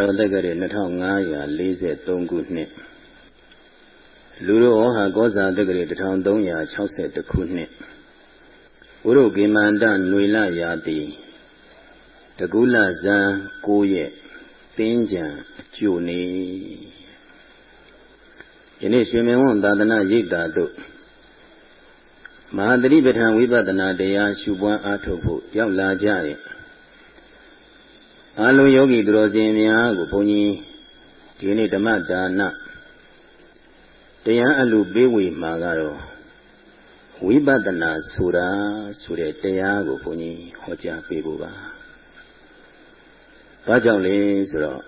တော်တက္ကရာ2543ခုနှစ်လူတို့ဟောကောဇာတက္ကရာ1362ခုနှစ်ဘုရုကေမန္တຫນွေလရာတိတကုလဇံ9ရက်ပင်းကြံအကျိုနေယနေ့ရွှေမင်းဝန်သာသနာရိပ်သာတို့မဟာတတိပဋ္ဌာန်ဝိပဿနာတရားရှုပွားအားထုတ်ဖို့ရောက်လာကြတဲ့ အာလုံးယောဂီသူတော်စင်များကိုဘုန်းကြီးဒီနေ့ဓမ္မဒါနတရားအလူပေးဝေမှာကတော့ဝိပဿနာဆိုတာဆိုတဲ့တရားကိုဘုန်းကြီးဟောကြားပေးဖို့ပါ။ဘာကြောင့်လဲဆိုတော့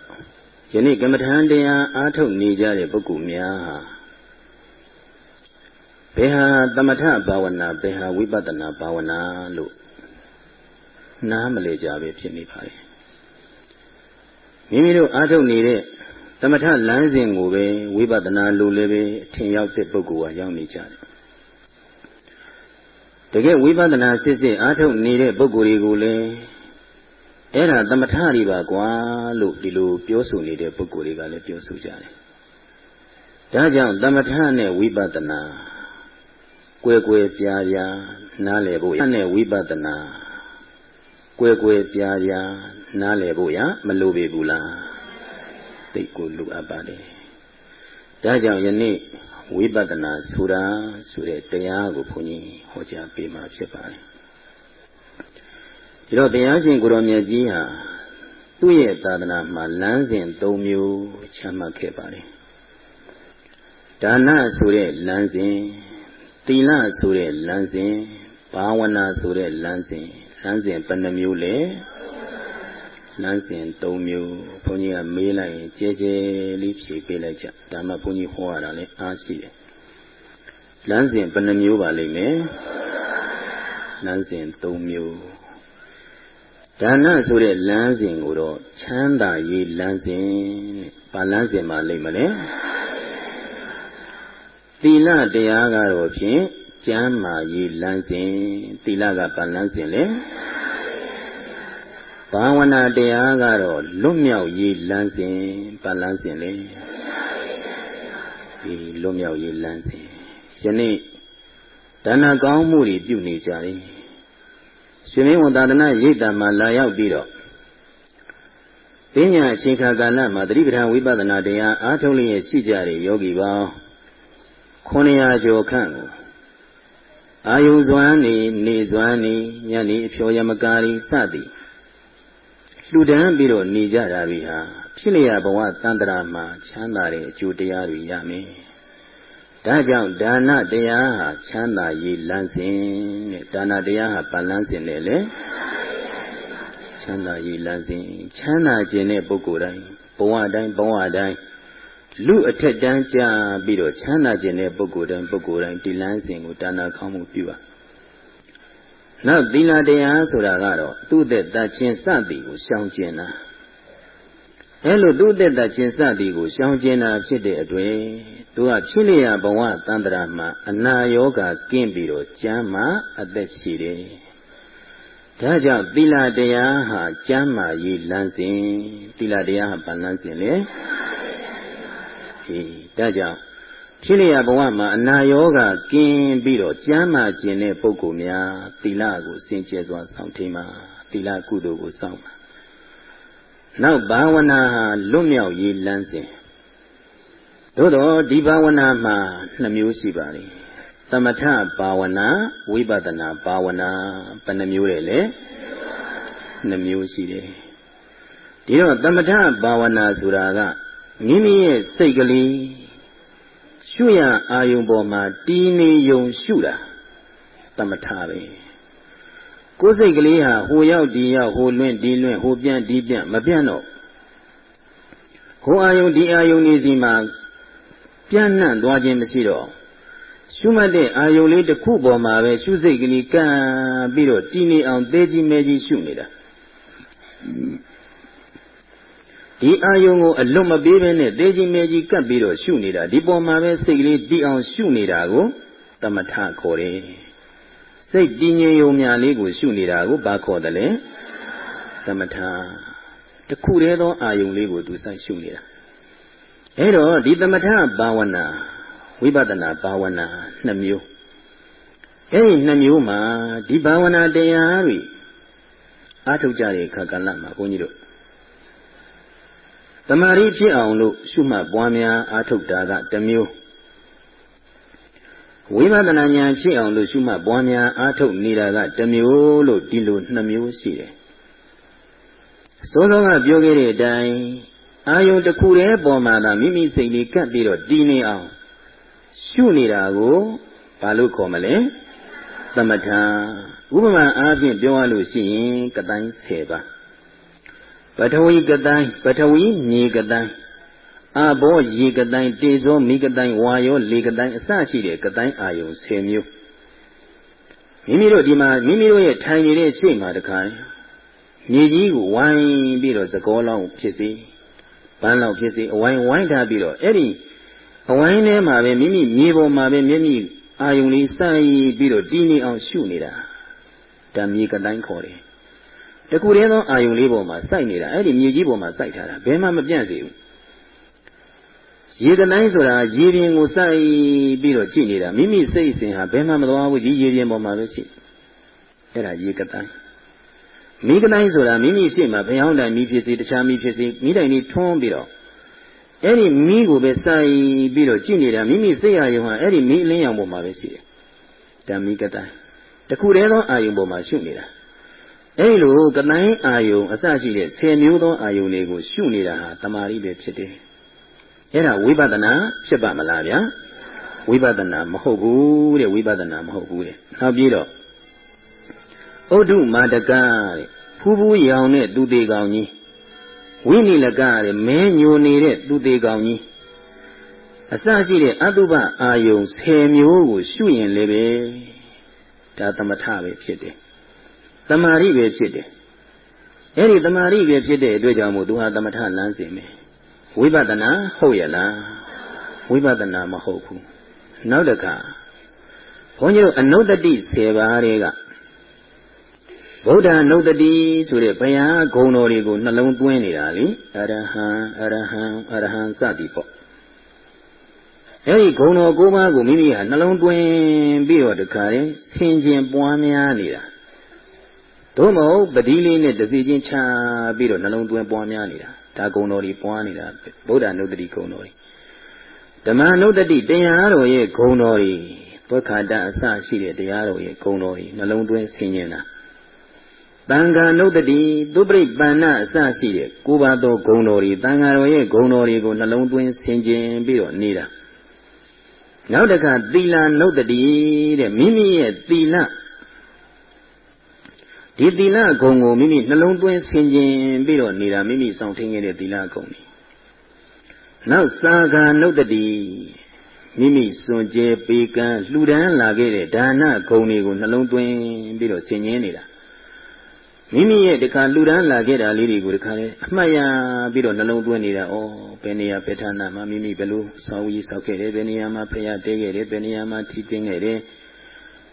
ယနေ့ကမ္မထံတရားအားထုတ်နေကြတဲ့ပုဂ္ဂိုလ်များဟာဘယ်ဟာသမထဘာဝနာဘယ်ဟာဝိပဿနာဘာဝနာလို့နားမလည်ကြပဲဖြစ်နေပါလေ မိမိတို့အားထုတ်နေတဲ့သမထလမ်းစဉ်ကိုပဲဝိပဿနာလိုလည်းပဲအထင်ရောက်တဲ့ပုဂ္ဂိုလ်ကရောက်နေကြတယ်တကယ်ဝိပဿနာစစ်စစ်အားထုတ်နေတဲ့ပုဂ္ဂိုလ်တွေကိုလည်းအဲ့ဒါသမထတွေပါကွာလို့ဒီလိုပြောဆိုနေတဲ့ပုဂ္ဂိုလ်တွေကလည်းပြောဆိုကြတယ်ဒါကြောင့်သမထနဲ့ဝိပဿနာကွယ်ကွယ်ပြားပြားနားလည်ဖို့ရနဲ့ဝိပဿနာ ကွယ်ကွယ်ပြားပြားနားလည်ဖို့ရမလိုပေဘူးလားသိကိုလိုအပ်ပါတယ်ဒါကြောင့်ယနေ့ဝိပဿနာဆိုတာဆိုတဲ့တရားကိုဘုန်းကြီးဟောကြားပေးမှာဖြစ်ပါတယ်ဒီတော့တရားရှင်ကိုရောမြတ်ကြီးဟာသူ့ရဲ့သာသနာမှာလမ်းစဉ်၃မျိုးချမှတ်ခဲ့ပါတယ်ဒါနဆိုတဲ့လမ်းစဉ်သီလဆိုတဲ့လမ်းစဉ်ဘာဝနာဆိုတဲ့လမ်းစဉ် လမ်းစဉ်ဘယ်နှမျိုးလဲလမ်းစဉ်၃မျိုးဘုန်းကြီးကမေးလိုက်ရင်ကြဲကြဲလေးဖြေပေးလိုက်ကြဒါမှဘုန်းကြီးဟောရတာလည်းအားရှိတယ်လမ်းစဉ်ဘယ်နှမျိုးပါလိမ့်မယ်လမ်းစဉ်၃မျိုးဒါနဆိုတဲ့လမ်းစဉ်ကိုတော့ချမ်းသာရေးလမ်းစဉ်တဲ့ဘာလမ်းစဉ်ပါလိမ့်မလဲသီလတရားကတော့ဖြင့် ကျမ်းမာရေးလမ်းစဉ်သီလကဘာလမ်းစဉ်လဲဘာဝနာတရားကတော့လွတ်မြောက်ရေးလမ်းစဉ်ဘာလမ်းစဉ်လဲဒီလွတ်မြောက်ရေးလမ်းစဉ်ယနေ့ဒါနကောင်းမှုတွေပြုနေကြတယ်ရှင်မင်းဝန်သာသနာရိပ်တံမှာလာရောက်ပြီးတော့ပညာအချိန်ခါကာလမှာသတိပဋ္ဌာန်ဝိပဿနာတရားအားထုတ်လျက်ရှိကြတဲ့ယောဂီပေါင်း900ကျော်ခန့်ကို အာယုဇွမ်းနေနေဇွမ်းနေညနေအဖျော်ယမကာရီစသည်လှူဒန်းပြီးတော့နေကြတာတွေဟာဖြစ်လျက်ဘဝတန်တရာမှာချမ်းသာတဲ့အကျိုးတရားတွေရမယ်။ဒါကြောင့်ဒါနတရားဟာချမ်းသာရေးလမ်းစဉ်တဲ့ဒါနတရားဟာဗလန်းစဉ်နဲ့လေချမ်းသာရေးလမ်းစဉ်ချမ်းသာခြင်းတဲ့ပုဂ္ဂိုလ်တိုင်းဘဝတိုင်းဘဝတိုင်း လူအထက်တန်းကြပြီးတော့ချမ်းသာခြင်းတဲ့ပုဂ္ဂိုလ်တိုင်းပုဂ္ဂိုလ်တိုင်းဒီလမ်းစဉ်ကိုဒါနခေါင်းမှုပြုပါနောက်သီလတရားဆိုတာကတော့သူ့သက်တချင်းစသည်ကိုရှောင်ကျင်တာအဲလိုသူ့သက်တချင်းစသည်ကိုရှောင်ကျင်တာဖြစ်တဲ့အတွက်သူကဖြစ်လျာဘဝတန္တရာမှာအနာယောဂကင်းပြီးတော့ကျမ်းမာအသက်ရှိတယ်ဒါကြောင့်သီလတရားဟာကျမ်းမာရေးလမ်းစဉ်သီလတရားဟာဗလမ်းစဉ်လေ ဟေးဒါကြောင့်ဖြစ်လျာဘဝမှာအနာယောဂကင်းပြီးတော့ကျမ်းမာခြင်းတဲ့ပုဂ္ဂိုလ်များသီလကိုစင်ကြယ်စွာစောင့်ထိန်ပါသီလကုသိုလ်ကိုစောင့်ပါနောက်ဘာဝနာဟာလွတ်မြောက်ရေးလမ်းစဉ်သို့တော့ဒီဘာဝနာမှာနှစ်မျိုးရှိပါလေသမထဘာဝနာဝိပဿနာဘာဝနာဘယ်နှမျိုးလဲလဲနှစ်မျိုးရှိတယ်ဒီတော့သမထဘာဝနာဆိုတာက မိမိရဲ့စိတ်ကလေးရှုရအာယုံပေါ်မှာတည်နေယုံရှုတာတမထပဲကိုယ်စိတ်ကလေးဟာဟိုရောက်ဒီရောက်ဟိုလွင့်ဒီလွင့်ဟိုပြန့်ဒီပြန့်မပြန့်တော့ဟိုအာယုံဒီအာယုံနေစီမှာပြန့်နှံ့သွားခြင်းမရှိတော့ရှုမှတ်တဲ့အာယုံလေးတစ်ခုပေါ်မှာပဲရှုစိတ်ကလေးကံပြီးတော့တည်နေအောင်တဲကြီးမဲကြီးရှုနေတာ ဒီအာယုံကိုအလွတ်မပေးဘဲနဲ့သေကြီးမဲကြီးကပ်ပြီးတော့ရှုနေတာဒီပေါ်မှာပဲစိတ်ကလေးတည်အောင်ရှုနေတာကိုတမထခေါ်တယ်စိတ်တည်ငြိမ်ယုံများလေးကိုရှုနေတာကိုဘာခေါ်တယ်လဲတမထတခုတည်းသောအာယုံလေးကိုသူစိုက်ရှုနေတာအဲ့တော့ဒီသမထဘာဝနာဝိပဿနာဘာဝနာနှစ်မျိုးအဲ့ဒီနှစ်မျိုးမှာဒီဘာဝနာတရားတွေအားထုတ်ကြတဲ့အခါကဏ္ဍမှာဘုန်းကြီးတို့ တမာရီဖြစ်အောင်လို့ရှုမှတ်ပွားများအားထုတ်တာကတစ်မျိုးဝိပဿနာဉာဏ်ဖြစ်အောင်လို့ရှုမှတ်ပွားများအားထုတ်နေတာကတစ်မျိုးလို့ဒီလိုနှစ်မျိုးရှိတယ်။စောစောကပြောခဲ့တဲ့အတိုင်းအာယုံတစ်ခုတည်းပေါ်မှာသာမိမိစိတ်လေးကပ်ပြီးတော့တည်နေအောင်ရှုနေတာကိုဘာလို့ခေါ်မလဲသမထဥပမာအားဖြင့်ပြောရလို့ရှိရင်ကတိုင်း10ပါ ပထဝီကတိုင်းပထဝီမြေကတိုင်းအဘောရေကတိုင်းတေဇောမိကတိုင်းဝါယောလေကတိုင်းအစရှိတဲ့ကတိုင်းအာယုံ10မျိုးမိမိတို့ဒီမှာမိမိတို့ရဲ့ထိုင်နေတဲ့ရှေ့မှာတခါမြေကြီးကိုဝိုင်းပြီးတော့သကောလောင်းဖြစ်စေပန်းလောင်းဖြစ်စေအဝိုင်းဝိုင်းထားပြီးတော့အဲ့ဒီအဝိုင်းထဲမှာပဲမိမိမြေပေါ်မှာပဲမျက်မိအာယုံလေးစိုက်ပြီးတော့တည်နေအောင်ရှုနေတာဓာမြေကတိုင်းခေါ်တယ် တခုတည်းသောအာယုံလေးပေါ်မှာစိုက်နေတာအဲ့ဒီမြေကြီးပေါ်မှာစိုက်ထားတာဘယ်မှမပြန့်စေဘူးရေကတိုင်းဆိုတာရေပြင်ကိုစိုက်ပြီးတော့ကြည့်နေတာမိမိစိတ်စဉ်ဟာဘယ်မှမသွားဘူးဒီရေပြင်ပေါ်မှာပဲရှိအဲ့ဒါရေကတိုင်းမိကတိုင်းဆိုတာမိမိရှိမှဘယောင်းတိုင်မိဖြစ်စေတခြားမိဖြစ်စေမိတိုင်လေးထွန်းပြီးတော့အဲ့ဒီမိကိုပဲစိုက်ပြီးတော့ကြည့်နေတာမိမိစိတ်အာယုံဟာအဲ့ဒီမိအလင်းရောင်ပေါ်မှာပဲရှိတယ်ဓမ္မိကတိုင်းတခုတည်းသောအာယုံပေါ်မှာရှုနေတာ အဲ့လိုကတိုင်းအာယုံအစရှိတဲ့10မျိုးသောအာယုံတွေကိုရှုနေတာဟာတမာရီပဲဖြစ်တယ်အဲ့ဒါဝိပဿနာဖြစ်ပါမလားဗျာဝိပဿနာမဟုတ်ဘူးတဲ့ဝိပဿနာမဟုတ်ဘူးတဲ့နောက်ပြီးတော့ဩဒုမာတကတဲ့ဖူးဖူးရောင်တဲ့သူသေးကောင်ကြီးဝိနိလကတဲ့မဲညိုနေတဲ့သူသေးကောင်ကြီးအစရှိတဲ့အတုပအာယုံ10မျိုးကိုရှုရင်လည်းပဲဒါသမထပဲဖြစ်တယ် တမာရိပဲဖြစ်တယ်အဲ့ဒီတမာရိပဲဖြစ်တဲ့အတွက်ကြောင့်မို့သူဟာသမထလမ်းစဉ်ပဲဝိပဿနာဟုတ်ရဲ့လားဝိပဿနာမဟုတ်ဘူးနောက်တစ်ခါဘုန်းကြီးတို့အနုတ္တိ10ပါးတွေကဗုဒ္ဓနုတ္တိဆိုတဲ့ဘုရားဂုဏ်တော်တွေကိုနှလုံးသွင်းနေတာလေအရဟံအရဟံအရဟံစသည်ပေါ့အဲဒီဂုဏ်တော်၉ပါးကိုမိမိဟာနှလုံးသွင်းပြီးတော့တခါရင်ဆင်ခြင်ပွားများနေတာ သို့မဟုတ်ပတိလေးနဲ့တစီချင်းချပြီးတော့နှလုံးသွင်းပွားများနေတာဒါဂုဏ်တော်တွေပွားနေတာဗုဒ္ဓနုတ္တိဂုဏ်တော်တွေဓမ္မနုတ္တိတရားတော်ရဲ့ဂုဏ်တော်တွေဘုခါတအစရှိတဲ့တရားတော်ရဲ့ဂုဏ်တော်တွေနှလုံးသွင်းဆင်ခြင်တာတန်ခါနုတ္တိသူပရိပန္နအစရှိတဲ့ကိုးပါးသောဂုဏ်တော်တွေတန်ခါတော်ရဲ့ဂုဏ်တော်တွေကိုနှလုံးသွင်းဆင်ခြင်ပြီးတော့နေတာနောက်တစ်ခါသီလနုတ္တိတဲ့မိမိရဲ့သီလ ဒီသီလဂုံကိုမိမိနှလုံးသွင်းဆင်ခြင်ပြီးတော့နေတာမိမိဆောင်ထင်းခဲ့တဲ့သီလဂုံတွေနောက်သာဂာနုတ္တိမိမိစွန့်ကြဲပေးကမ်းလှူဒန်းလာခဲ့တဲ့ဒါနဂုံတွေကိုနှလုံးသွင်းပြီးတော့ဆင်ခြင်နေတာမိမိရဲ့တခါလူဒန်းလာခဲ့တာလေးတွေကိုတခါလေအမှတ်ရပြီးတော့နှလုံးသွင်းနေတာဩဘယ်နေရာပဲဌာနမှာမိမိဘယ်လိုဆောင်းကြီးဆောက်ခဲ့တယ်ဘယ်နေရာမှာဖျားတဲခဲ့တယ်ဘယ်နေရာမှာထီတင်းခဲ့တယ်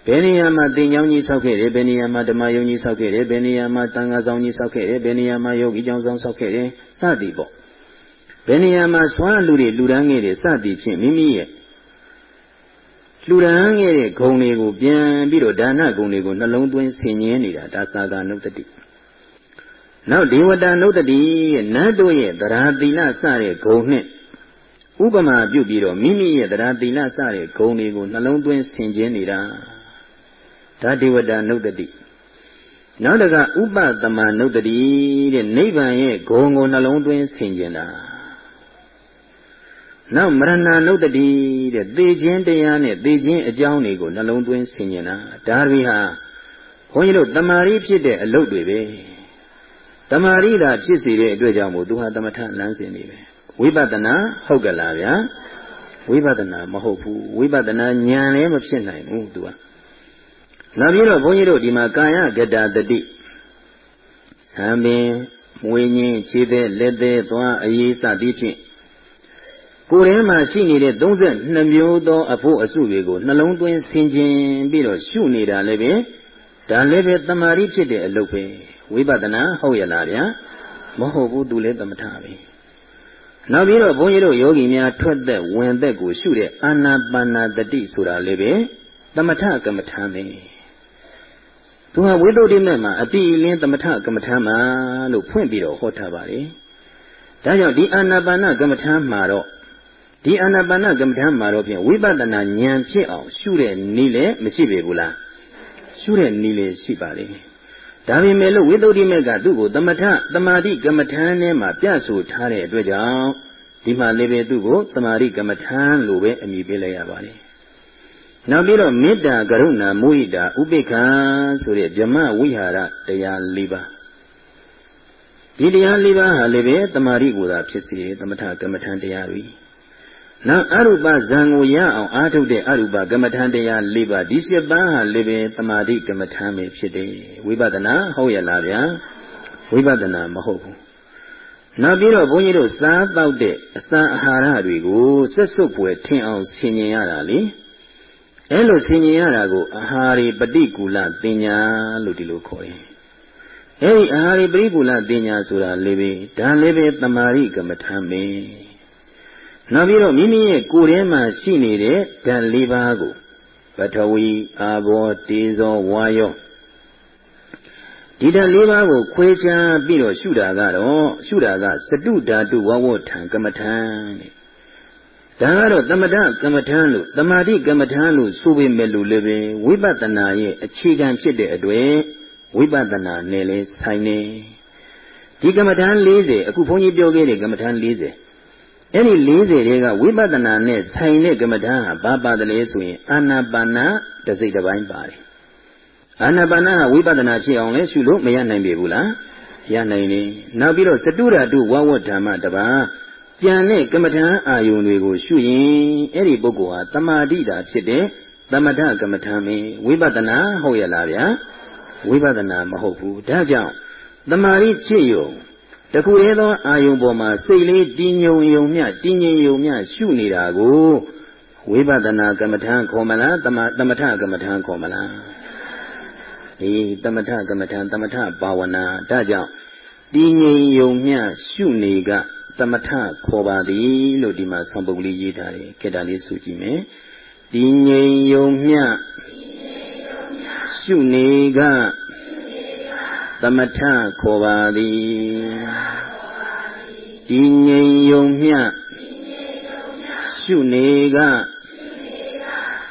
ဘယ်နေရာမှာတင်ကြောင်းကြီးဆောက်ခဲ့တယ်ဘယ်နေရာမှာဓမ္မယုံကြီးဆောက်ခဲ့တယ်ဘယ်နေရာမှာတန်ခါဆောင်ကြီးဆောက်ခဲ့တယ်ဘယ်နေရာမှာယောဂီကျောင်းဆောင်ဆောက်ခဲ့တယ်စသည်ပေါ့ဘယ်နေရာမှာဆွမ်းလူတွေလူဒန်းခဲ့တယ်စသည်ဖြင့်မိမိရဲ့လှူဒန်းခဲ့တဲ့ဂုံတွေကိုပြန်ပြီးတော့ဒါနဂုံတွေကိုနှလုံးသွင်းဆင်ញင်းနေတာဒါသာကနုတ္တိနောက်ဒေဝတာနုတ္တိရဲ့နတ်တို့ရဲ့တရားသီလစတဲ့ဂုံနဲ့ဥပမာပြုပြီးတော့မိမိရဲ့တရားသီလစတဲ့ဂုံတွေကိုနှလုံးသွင်းဆင်ခြင်နေတာ ဒါဒေဝတာနုတ္တိနောက်တကဥပသမနုတ္တိတဲ့နိဗ္ဗာန်ရဲ့ဂုံကိုနှလုံးသွင်းဆင်ခြင်တာနောက်မရဏနုတ္တိတဲ့သေခြင်းတရားနဲ့သေခြင်းအကြောင်းတွေကိုနှလုံးသွင်းဆင်ញင်တာဒါတွေဟာဘုန်းကြီးတို့တမာရီဖြစ်တဲ့အလုပ်တွေပဲတမာရီသာဖြစ်စေတဲ့အတွက်ကြောင့်မို့သူဟာသမထလမ်းစဉ်နေပဲဝိပဿနာဟုတ်ကလားဗျာဝိပဿနာမဟုတ်ဘူးဝိပဿနာဉာဏ်လည်းမဖြစ်နိုင်ဘူးသူက နောက်ပြီးတော့ဘုန်းကြီးတို့ဒီမှာကာယကတတတိဟံပင်မွေညင်းခြေသေးလက်သေးသွားအရေးစသည်ဖြင့်ကိုယ်ထဲမှာရှိနေတဲ့32မျိုးသောအဖို့အစုတွေကိုနှလုံးသွင်းဆင်ခြင်ပြီးတော့ရှုနေတာလည်းပဲဒါလည်းပဲတမာရီဖြစ်တဲ့အလုပ်ပဲဝိပဿနာဟုတ်ရလားဗျာမဟုတ်ဘူးသူလည်းသမထပဲနောက်ပြီးတော့ဘုန်းကြီးတို့ယောဂီများထွက်သက်ဝင်သက်ကိုရှုတဲ့အာနာပါနာတတိဆိုတာလည်းပဲသမထကမ္မထာပဲ သူဟာဝိသုဒ္ဓိမဲ့မှာအတိအလင်းသမထကမ္မထာမှာလို့ဖွင့်ပြီးတော့ဟောထားပါတယ်ဒါကြောင့်ဒီအာနာပါနကမ္မထာမှာတော့ဒီအာနာပါနကမ္မထာမှာတော့ဖြင့်ဝိပဿနာဉာဏ်ဖြစ်အောင်ရှုတဲ့နည်းလည်းမရှိပေဘူးလားရှုတဲ့နည်းလည်းရှိပါလိမ့်မယ်ဒါပေမဲ့လို့ဝိသုဒ္ဓိမေကသူ့ကိုသမထတမာတိကမ္မထံထဲမှာပြဆိုထားတဲ့အတွက်ကြောင့်ဒီမှာလည်းပဲသူ့ကိုတမာတိကမ္မထံလို့ပဲအမည်ပေးလိုက်ရပါတယ်။ နောက်ပြီးတော့မေတ္တာကရုဏာမုဟိတာဥပိ္ပခာဆိုတဲ့ဗြဟ္မဝိဟာရတရား၄ပါးဒီတရား၄ပါးဟာလည်းပဲတမာတိကိုသာဖြစ်စေသမထကမ္မထံတရားတွေ။နောက်အရူပဇံကိုရအောင်အားထုတ်တဲ့အရူပကမ္မထံတရား၄ပါးဒီ၈ပါးဟာလည်းပဲတမာတိကမ္မထံပဲဖြစ်တယ်ဝိပဿနာဟုတ်ရလားဗျာဝိပဿနာမဟုတ်ဘူးနောက်ပြီးတော့ဘုန်းကြီးတို့စားတောက်တဲ့အစာအာဟာရတွေကိုစက်စုပ်ပွယ်ထင်အောင်ဆင်ញင်ရတာလေ အဲလိုဆင်ញင်ရတာကိုအာဟာရီပฏิကူလတင်ညာလို့ဒီလိုခေါ်တယ်အဲဒီအာဟာရီပฏิကူလတင်ညာဆိုတာလည်းပဲဒါလည်းပဲတမာရိကမ္မထံပဲနောက်ပြီးတော့မိမိရဲ့ကိုယ်ထဲမှာရှိနေတဲ့ဓာတ်၄ပါးကိုပထဝီအာဘောတေဇောဝါယောဒီဓာတ်၄ပါးကိုခွဲခြားပြီးတော့ရှုတာကတော့ရှုတာကစတုဓာတုဝဝထံကမ္မထံတဲ့ ဒါကတော့သမထကမ္မထံလို့တမာတိကမ္မထံလို့ဆိုပေမဲ့လို့လည်းပဲဝိပဿနာရဲ့အခြေခံဖြစ်တဲ့အတွက်ဝိပဿနာနဲ့လည်းဆိုင်နေဒီကမ္မထံ40အခုဘုန်းကြီးပြောခဲ့တဲ့ကမ္မထံ40အဲ့ဒီ40တွေကဝိပဿနာနဲ့ဆိုင်တဲ့ကမ္မဋ္ဌာန်းဟာဘာပါတယ်လဲဆိုရင်အာနာပါနာတစိတ်တစ်ပိုင်းပါတယ်အာနာပါနာဟာဝိပဿနာဖြစ်အောင်လဲရှုလို့မရနိုင်ပြီဘူးလားရနိုင်တယ်နောက်ပြီးတော့စတုရတုဝဝဓမ္မတပါ ကြံတဲ့ကမ္မဋ္ဌာန်းအာယုန်တွေကိုရှုရင်အဲ့ဒီပုဂ္ဂိုလ်ဟာတမာတိတာဖြစ်တဲ့သမထကမ္မဋ္ဌာန်းမင်းဝိပဿနာဟုတ်ရလားဗျာဝိပဿနာမဟုတ်ဘူးဒါကြောင့်တမာတိဖြစ်ယုံတခုတည်းသောအာယုံပေါ်မှာစိတ်လေးတည်ငြုံယုံမြတည်ငြိမ်ယုံမြရှုနေတာကိုဝိပဿနာကမ္မထံခေါ်မလားတမသမထကမ္မထံခေါ်မလားဒီသမထကမ္မထံသမထဘာဝနာဒါကြောင့်တည်ငြိမ်ယုံမြရှုနေက သမထခေါ်ပါသည်လို့ဒီမှာဆောင်းပုဒ်လေးရေးထားတယ်ခေတ္တလေးဆိုကြည့်မယ်တည်ငြိမ်ယုံမြရှုနေကသမထခေါ်ပါသည်တည်ငြိမ်ယုံမြရှုနေက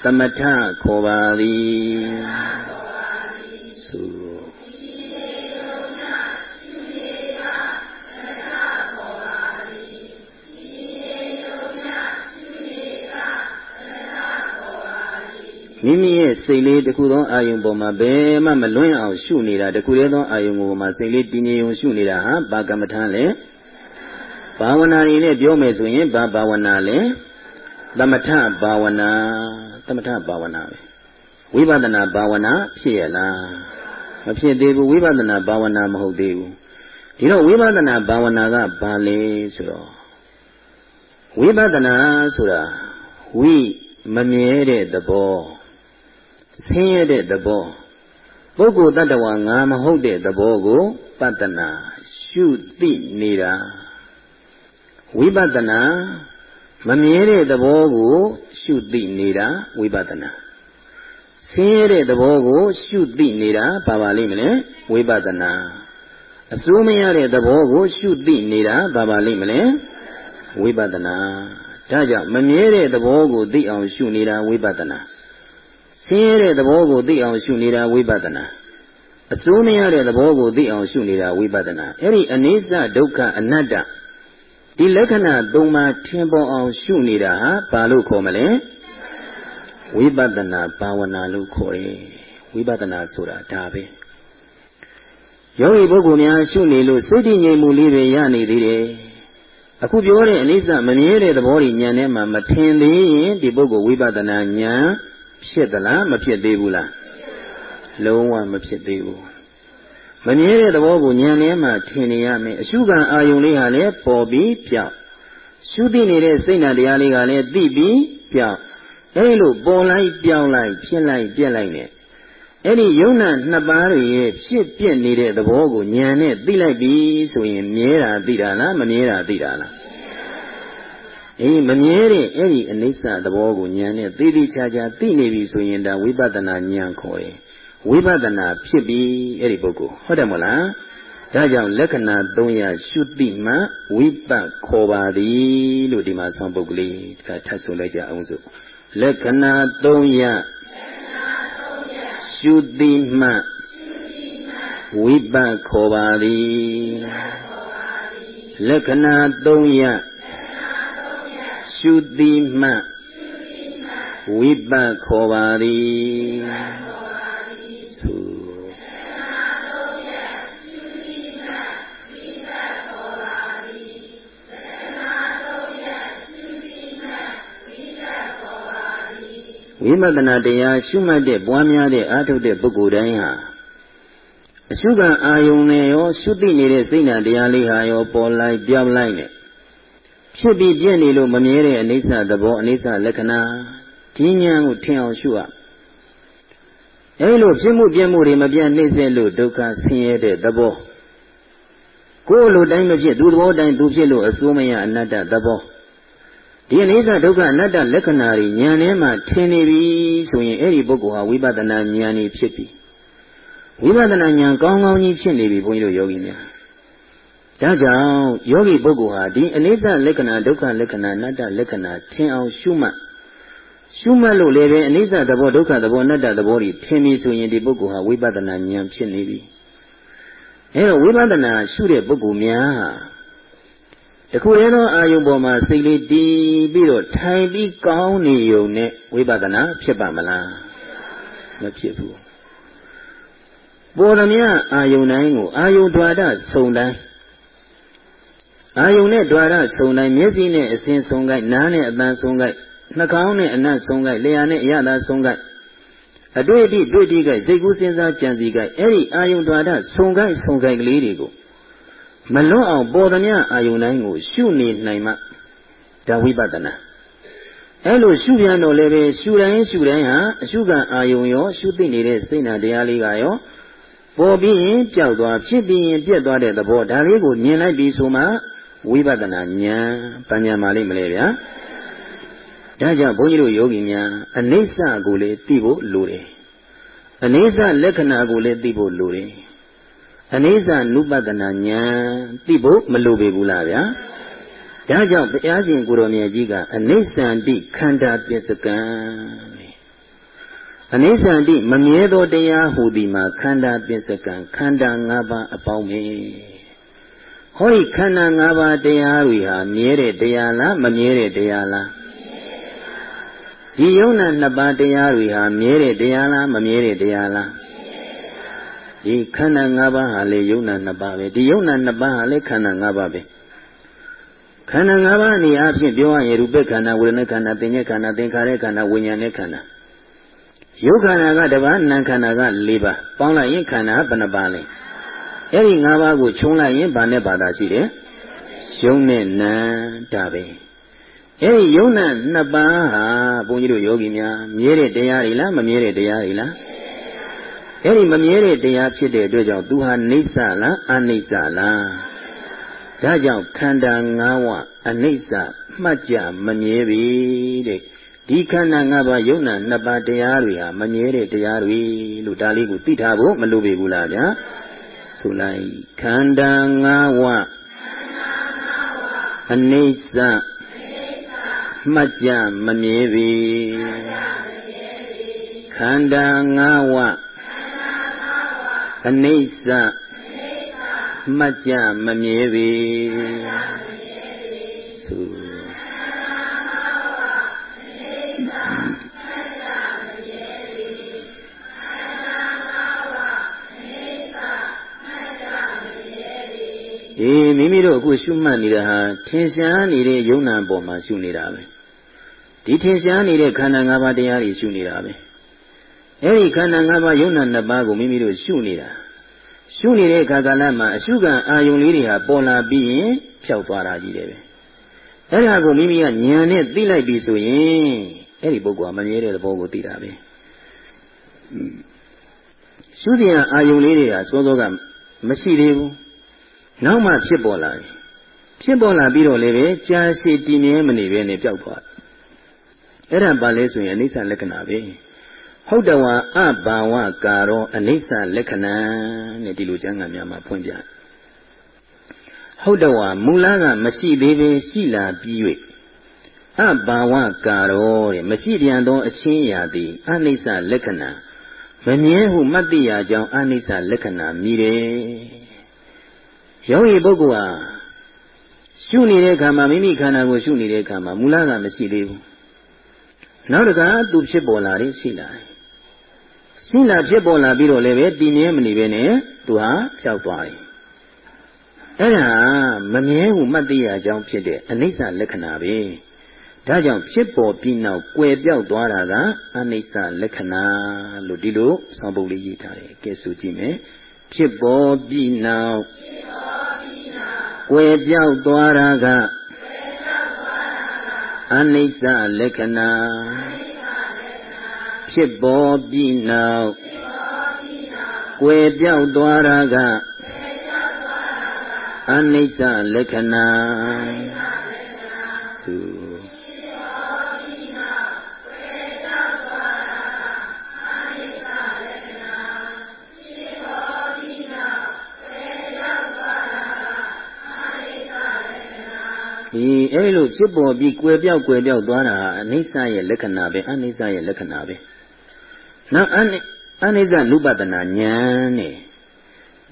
သမထခေါ်ပါသည် မိမိရဲ့စိတ်လေးတစ်ခုသောအာယုံပေါ်မှာဘယ်မှမလွင့်အောင်ရှုနေတာတစ်ခုတည်းသောအာယုံပေါ်မှာစိတ်လေးတည်ငြိမ်အောင်ရှုနေတာဟာဘာကမ္မထာလဲဘာဝနာရည်နဲ့ပြောမယ်ဆိုရင်ဘာဘာဝနာလဲသမထဘာဝနာသမထဘာဝနာပဲဝိပဿနာဘာဝနာဖြစ်ရလားမဖြစ်သေးဘူးဝိပဿနာဘာဝနာမဟုတ်သေးဘူးဒီတော့ဝိပဿနာဘာဝနာကဘာလဲဆိုတော့ဝိပဿနာဆိုတာဝိမမြဲတဲ့သဘော ဆင်းရဲတဲ့သဘောပုဂ္ဂိုလ်တ attva ငါမဟုတ်တဲ့သဘောကိုပတ္တနာရှုသိနေတာဝိပဿနာမမြဲတဲ့သဘောကို ရှုသိနေတာဝိပဿနာဆင်းရဲတဲ့သဘောကို ရှုသိနေတာဘာပါလိမ့်မလဲဝိပဿနာအစိုးမရတဲ့သဘောကို ရှုသိနေတာဘာပါလိမ့်မလဲဝိပဿနာဒါကြောင့်မမြဲတဲ့သဘောကိုသိအောင်ရှုနေတာဝိပဿနာ ဆင်းရဲတဲ့သဘောကိုသိအောင်ရှုနေတာဝိပဿနာအစိုးမရတဲ့သဘောကိုသိအောင်ရှုနေတာဝိပဿနာအဲ့ဒီအနိစ္စဒုက္ခအနတ္တဒီလက္ခဏာသုံးပါးထင်ပေါ်အောင်ရှုနေတာဟာဘာလို့ခေါ်မလဲဝိပဿနာဘာဝနာလို့ခေါ်တယ်ဝိပဿနာဆိုတာဒါပဲယောဂီပုဂ္ဂိုလ်များရှုနေလို့စိတ်တည်ငြိမ်မှုလေးပဲရနေသေးတယ်အခုပြောတဲ့အနိစ္စမမြဲတဲ့သဘောကြီးဉာဏ်ထဲမှာမထင်သေးရင်ဒီပုဂ္ဂိုလ်ဝိပဿနာဉာဏ် ဖြစ်သလားမဖြစ်သေးဘူးလားလုံးဝမဖြစ်သေးဘူးမမြဲတဲ့သဘောကိုဉာဏ်ထဲမှာထင်နေရမယ်အရှုခံအာယုံလေးဟာလည်းပေါ်ပြီးပြောက်ရှုသိနေတဲ့စိတ်နာတရားလေးကလည်းသိပြီးပြောက်အဲဒီလိုပေါ်လိုက်ပြောင်းလိုက်ဖြစ်လိုက်ပြက်လိုက်နဲ့အဲ့ဒီယုံနာနှစ်ပါးတွေရဲ့ဖြစ်ပြနေတဲ့သဘောကိုဉာဏ်နဲ့သိလိုက်ပြီဆိုရင်မြဲတာသိတာလားမမြဲတာသိတာလား အေးမမြဲတဲ့အဲ့ဒီအနိစ္စသဘောကိုဉာဏ်နဲ့သိသိချာချာသိနေပြီဆိုရင်ဒါဝိပဿနာဉာဏ်ခေါ်တယ်ဝိပဿနာဖြစ်ပြီအဲ့ဒီပုဂ္ဂိုလ်ဟုတ်တယ်မို့လားဒါကြောင့်လက္ခဏာ300ရှုတိမှဝိပတ်ခေါ်ပါသည်လို့ဒီမှာဆောင်းပုဂ္ဂလေးဒီကထပ်ဆိုလိုက်ကြအောင်စို့လက္ခဏာ300ရှုတိမှဝိပတ်ခေါ်ပါသည်လက္ခဏာ300 ရှုတိမှဝိပတ်ခေါ်ပါသည်ဝိပဿနာတရားရှုမှတ်တဲ့ပွားများတဲ့အားထုတ်တဲ့ပုဂ္ဂိုလ်တိုင်းဟာအရှုခံအာယုန်နဲ့ရောရှုသိနေတဲ့စိတ်နာတရားလေးဟာရောပေါ်လိုက်ပြောင်းလိုက်နဲ့ ဖြစ်ပြီးပြည့်နေလို့မမြဲတဲ့အနိစ္စသဘောအနိစ္စလက္ခဏာဒီဉာဏ်ကိုထင်အောင်ရှုရအဲလိုဖြစ်မှုပြည့်မှုတွေမပြတ်နှိမ့်ဆက်လို့ဒုက္ခဆင်းရဲတဲ့သဘောကိုယ်လိုတိုင်းမဖြစ်သူသဘောတိုင်းသူဖြစ်လို့အစိုးမရအနတ္တသဘောဒီအနိစ္စဒုက္ခအနတ္တလက္ခဏာတွေဉာဏ်ထဲမှာထင်နေပြီဆိုရင်အဲ့ဒီပုဂ္ဂိုလ်ဟာဝိပဿနာဉာဏ်ကြီးဖြစ်ပြီဝိပဿနာဉာဏ်ကောင်းကောင်းကြီးဖြစ်နေပြီဘုန်းကြီးတို့ယောဂီများ ဒါကြောင့်ယောဂီပုဂ္ဂိုလ်ဟာဒီအနိစ္စလက္ခဏာဒုက္ခလက္ခဏာအနတ္တလက္ခဏာထင်အောင်ရှုမှတ်ရှုမှတ်လို့လည်းပဲအနိစ္စသဘောဒုက္ခသဘောအနတ္တသဘောတွေထင်ပြီဆိုရင်ဒီပုဂ္ဂိုလ်ဟာဝိပဿနာဉာဏ်ဖြစ်နေပြီအဲတော့ဝိပဿနာရှုတဲ့ပုဂ္ဂိုလ်များဟာတခုတည်းသောအာယုပေါ်မှာစိတ်လေးတည်ပြီးတော့ထိုင်ပြီးကောင်းနေုံနဲ့ဝိပဿနာဖြစ်ပါမလားမဖြစ်ဘူးပေါ်သမျှအာယုတိုင်းကိုအာယုဒွါဒဆုံတိုင်း အာယုံနဲ့ဒွါရဆုံတိုင်းမျက်စိနဲ့အစဉ်ဆုံးကိုက်နားနဲ့အသံဆုံးကိုက်နှာခေါင်းနဲ့အနံ့ဆုံးကိုက်လျှာနဲ့အရသာဆုံးကိုက်အတွေ့အထိတွေ့တိကိုက်စိတ်ကူးစဉ်းစားကြံစီကိုက်အဲ့ဒီအာယုံဒွါရဆုံကိုက်ဆုံကိုက်ကလေးတွေကိုမလွတ်အောင်ပေါ်သမျှအာယုံတိုင်းကို ရှုနေနိုင်မှဒါဝိပဿနာအဲ့လိုရှုပြန်တော့လည်းပဲရှုတိုင်းရှုတိုင်းဟာအရှုခံအာယုံရော ရှုသိနေတဲ့စိတ်နာတရားလေးကရောပေါ်ပြီးရင်ပျောက်သွားဖြစ်ပြီးရင်ပြက်သွားတဲ့သဘောဒါလေးကိုမြင်လိုက်ပြီးဆိုမှ ဝိပဿနာဉာဏ်ပညာမှလေးမလဲဗျာဒါကြောင့်ဘုန်းကြီးတို့ယောဂီများအနိစ္စကိုလည်းသိဖို့လိုတယ်အနိစ္စလက္ခဏာကိုလည်းသိဖို့လိုတယ်အနိစ္စနုပဒနာဉာဏ်သိဖို့မလိုပေဘူးလားဗျာဒါကြောင့်ဘုရားရှင်ကိုရောမြတ်ကြီးကအနိစ္စန္တိခန္ဓာပစ္စကံအနိစ္စန္တိမမြဲသောတရားဟူသည်မှာခန္ဓာပစ္စကံခန္ဓာ၅ပါးအပေါင်းပဲ ဟောဒီခန္ဓာ၅ပါးတရားတွေဟာမြဲတဲ့တရားလားမမြဲတဲ့တရားလားဒီယုံနာနှစ်ပါးတရားတွေဟာမြဲတဲ့တရားလားမမြဲတဲ့တရားလားဒီခန္ဓာ၅ပါးဟာလေယုံနာနှစ်ပါးပဲဒီယုံနာနှစ်ပါးဟာလေခန္ဓာ၅ပါးပဲခန္ဓာ၅ပါးအနေအချင်းပြောရရင်ရူပခန္ဓာဝေဒနာခန္ဓာသင်္ညခန္ဓာသင်္ခါရခန္ဓာဝိညာဉ်နဲ့ခန္ဓာယုတ်ခန္ဓာကတပါးနာမ်ခန္ဓာက၄ပါးပေါင်းလိုက်ရင်ခန္ဓာဘယ်နှပါလဲ အဲ့ဒီ၅ပါးကိုခြုံလိုက်ရင်ဘာနဲ့ဘာသာရှိတယ်ယုံနဲ့နာဒါပဲအဲ့ဒီယုံနာနှစ်ပါးဟာဘုန်းကြီးတို့ယောဂီများမြဲတဲ့တရားတွေလားမမြဲတဲ့တရားတွေလားအဲ့ဒီမမြဲတဲ့တရားဖြစ်တဲ့အတွက်ကြောင့်သူဟာနေဆလားအနိစ္စလားဒါကြောင့်ခန္ဓာ၅ဝအနိစ္စမှတ်ကြမမြဲပြီတဲ့ဒီခန္ဓာ၅ပါးယုံနာနှစ်ပါးတရားတွေဟာမမြဲတဲ့တရားတွေလို့ဒါလေးကိုသိထားဖို့မလိုပေဘူးလားဗျာ ဆိုလိုက်ခန္ဓာ၅ဝအနိစ္စမှတ်ကြမမြဲပြီခန္ဓာ၅ဝအနိစ္စမှတ်ကြမမြဲပေသု အေးမိမိတို့အခုရှုမှတ်နေတာဟာထင်ရှားနေတဲ့ယုံနာပေါ်မှာရှုနေတာပဲဒီထင်ရှားနေတဲ့ခန္ဓာ၅ပါးတရားတွေရှုနေတာပဲအဲဒီခန္ဓာ၅ပါးယုံနာ၅ပါးကိုမိမိတို့ရှုနေတာရှုနေတဲ့အခါကာလမှာအရှုခံအာယုံလေးတွေဟာပေါ်လာပြီးရင်ဖြောက်သွားတာကြီးတယ်ပဲအဲ့ဒါကိုမိမိကဉာဏ်နဲ့သိလိုက်ပြီဆိုရင်အဲ့ဒီပုဂ္ဂိုလ်ကမမြဲတဲ့သဘောကိုသိတာပဲရှုစရာအာယုံလေးတွေကစောစောကမရှိသေးဘူး နောက်မှဖြစ်ပေါ်လာတယ်ဖြစ်ပေါ်လာပြီးတော့လည်းပဲကြာရှည်တည်မြဲမနေဘဲနဲ့ပျောက်သွားအဲ့ဒါပါလဲဆိုရင်အနိစ္စလက္ခဏာပဲဟုတ်တဝါအဘာဝကာရောအနိစ္စလက္ခဏာနဲ့ဒီလိုကျမ်းဂန်များမှာဖွင့်ပြဟုတ်တဝါမူလကမရှိသေးပဲရှိလာပြီး၍အဘာဝကာရောတဲ့မရှိပြန်သောအချင်းရာသည်အနိစ္စလက္ခဏာမမြဲဟုမှတ်သိရကြောင်းအနိစ္စလက္ခဏာမြည်တယ် ယောဂီပုဂ္ဂိုလ်ဟာရှုနေတဲ့အခါမှာမိမိခန္ဓာကိုရှုနေတဲ့အခါမှာမူလကမရှိသေးဘူးနောက်တကသူဖြစ်ပေါ်လာတယ်ရှိလာတယ်ရှိလာဖြစ်ပေါ်လာပြီးတော့လည်းပဲတည်မြဲမနေပဲနဲ့သူဟာဖြောက်သွားတယ်အဲ့ဒါမမြဲဟုမှတ်သိရကြောင်းဖြစ်တဲ့အနိစ္စလက္ခဏာပဲဒါကြောင့်ဖြစ်ပေါ်ပြီးနောက်ကွယ်ပြောက်သွားတာကအနိစ္စလက္ခဏာလို့ဒီလိုဆောင်းပုဒ်လေးရေးထားတယ်ကဲဆိုကြည့်မယ် ဖြစ်ပေါ်ပြီးနောက်ကွယ်ပြောက်သွားတာကအနိစ္စလက္ခဏာဖြစ်ပေါ်ပြီးနောက်ကွယ်ပြောက်သွားတာကအနိစ္စလက္ခဏာ ဒီအဲ့လိုဖြစ်ပေါ်ပြီးကွယ်ပြောက်ကွယ်ပြောက်သွားတာအနိစ္စရဲ့လက္ခဏာပဲအနိစ္စရဲ့လက္ခဏာပဲနောက်အနိအနိစ္စနုပဒနာဉာဏ်နဲ့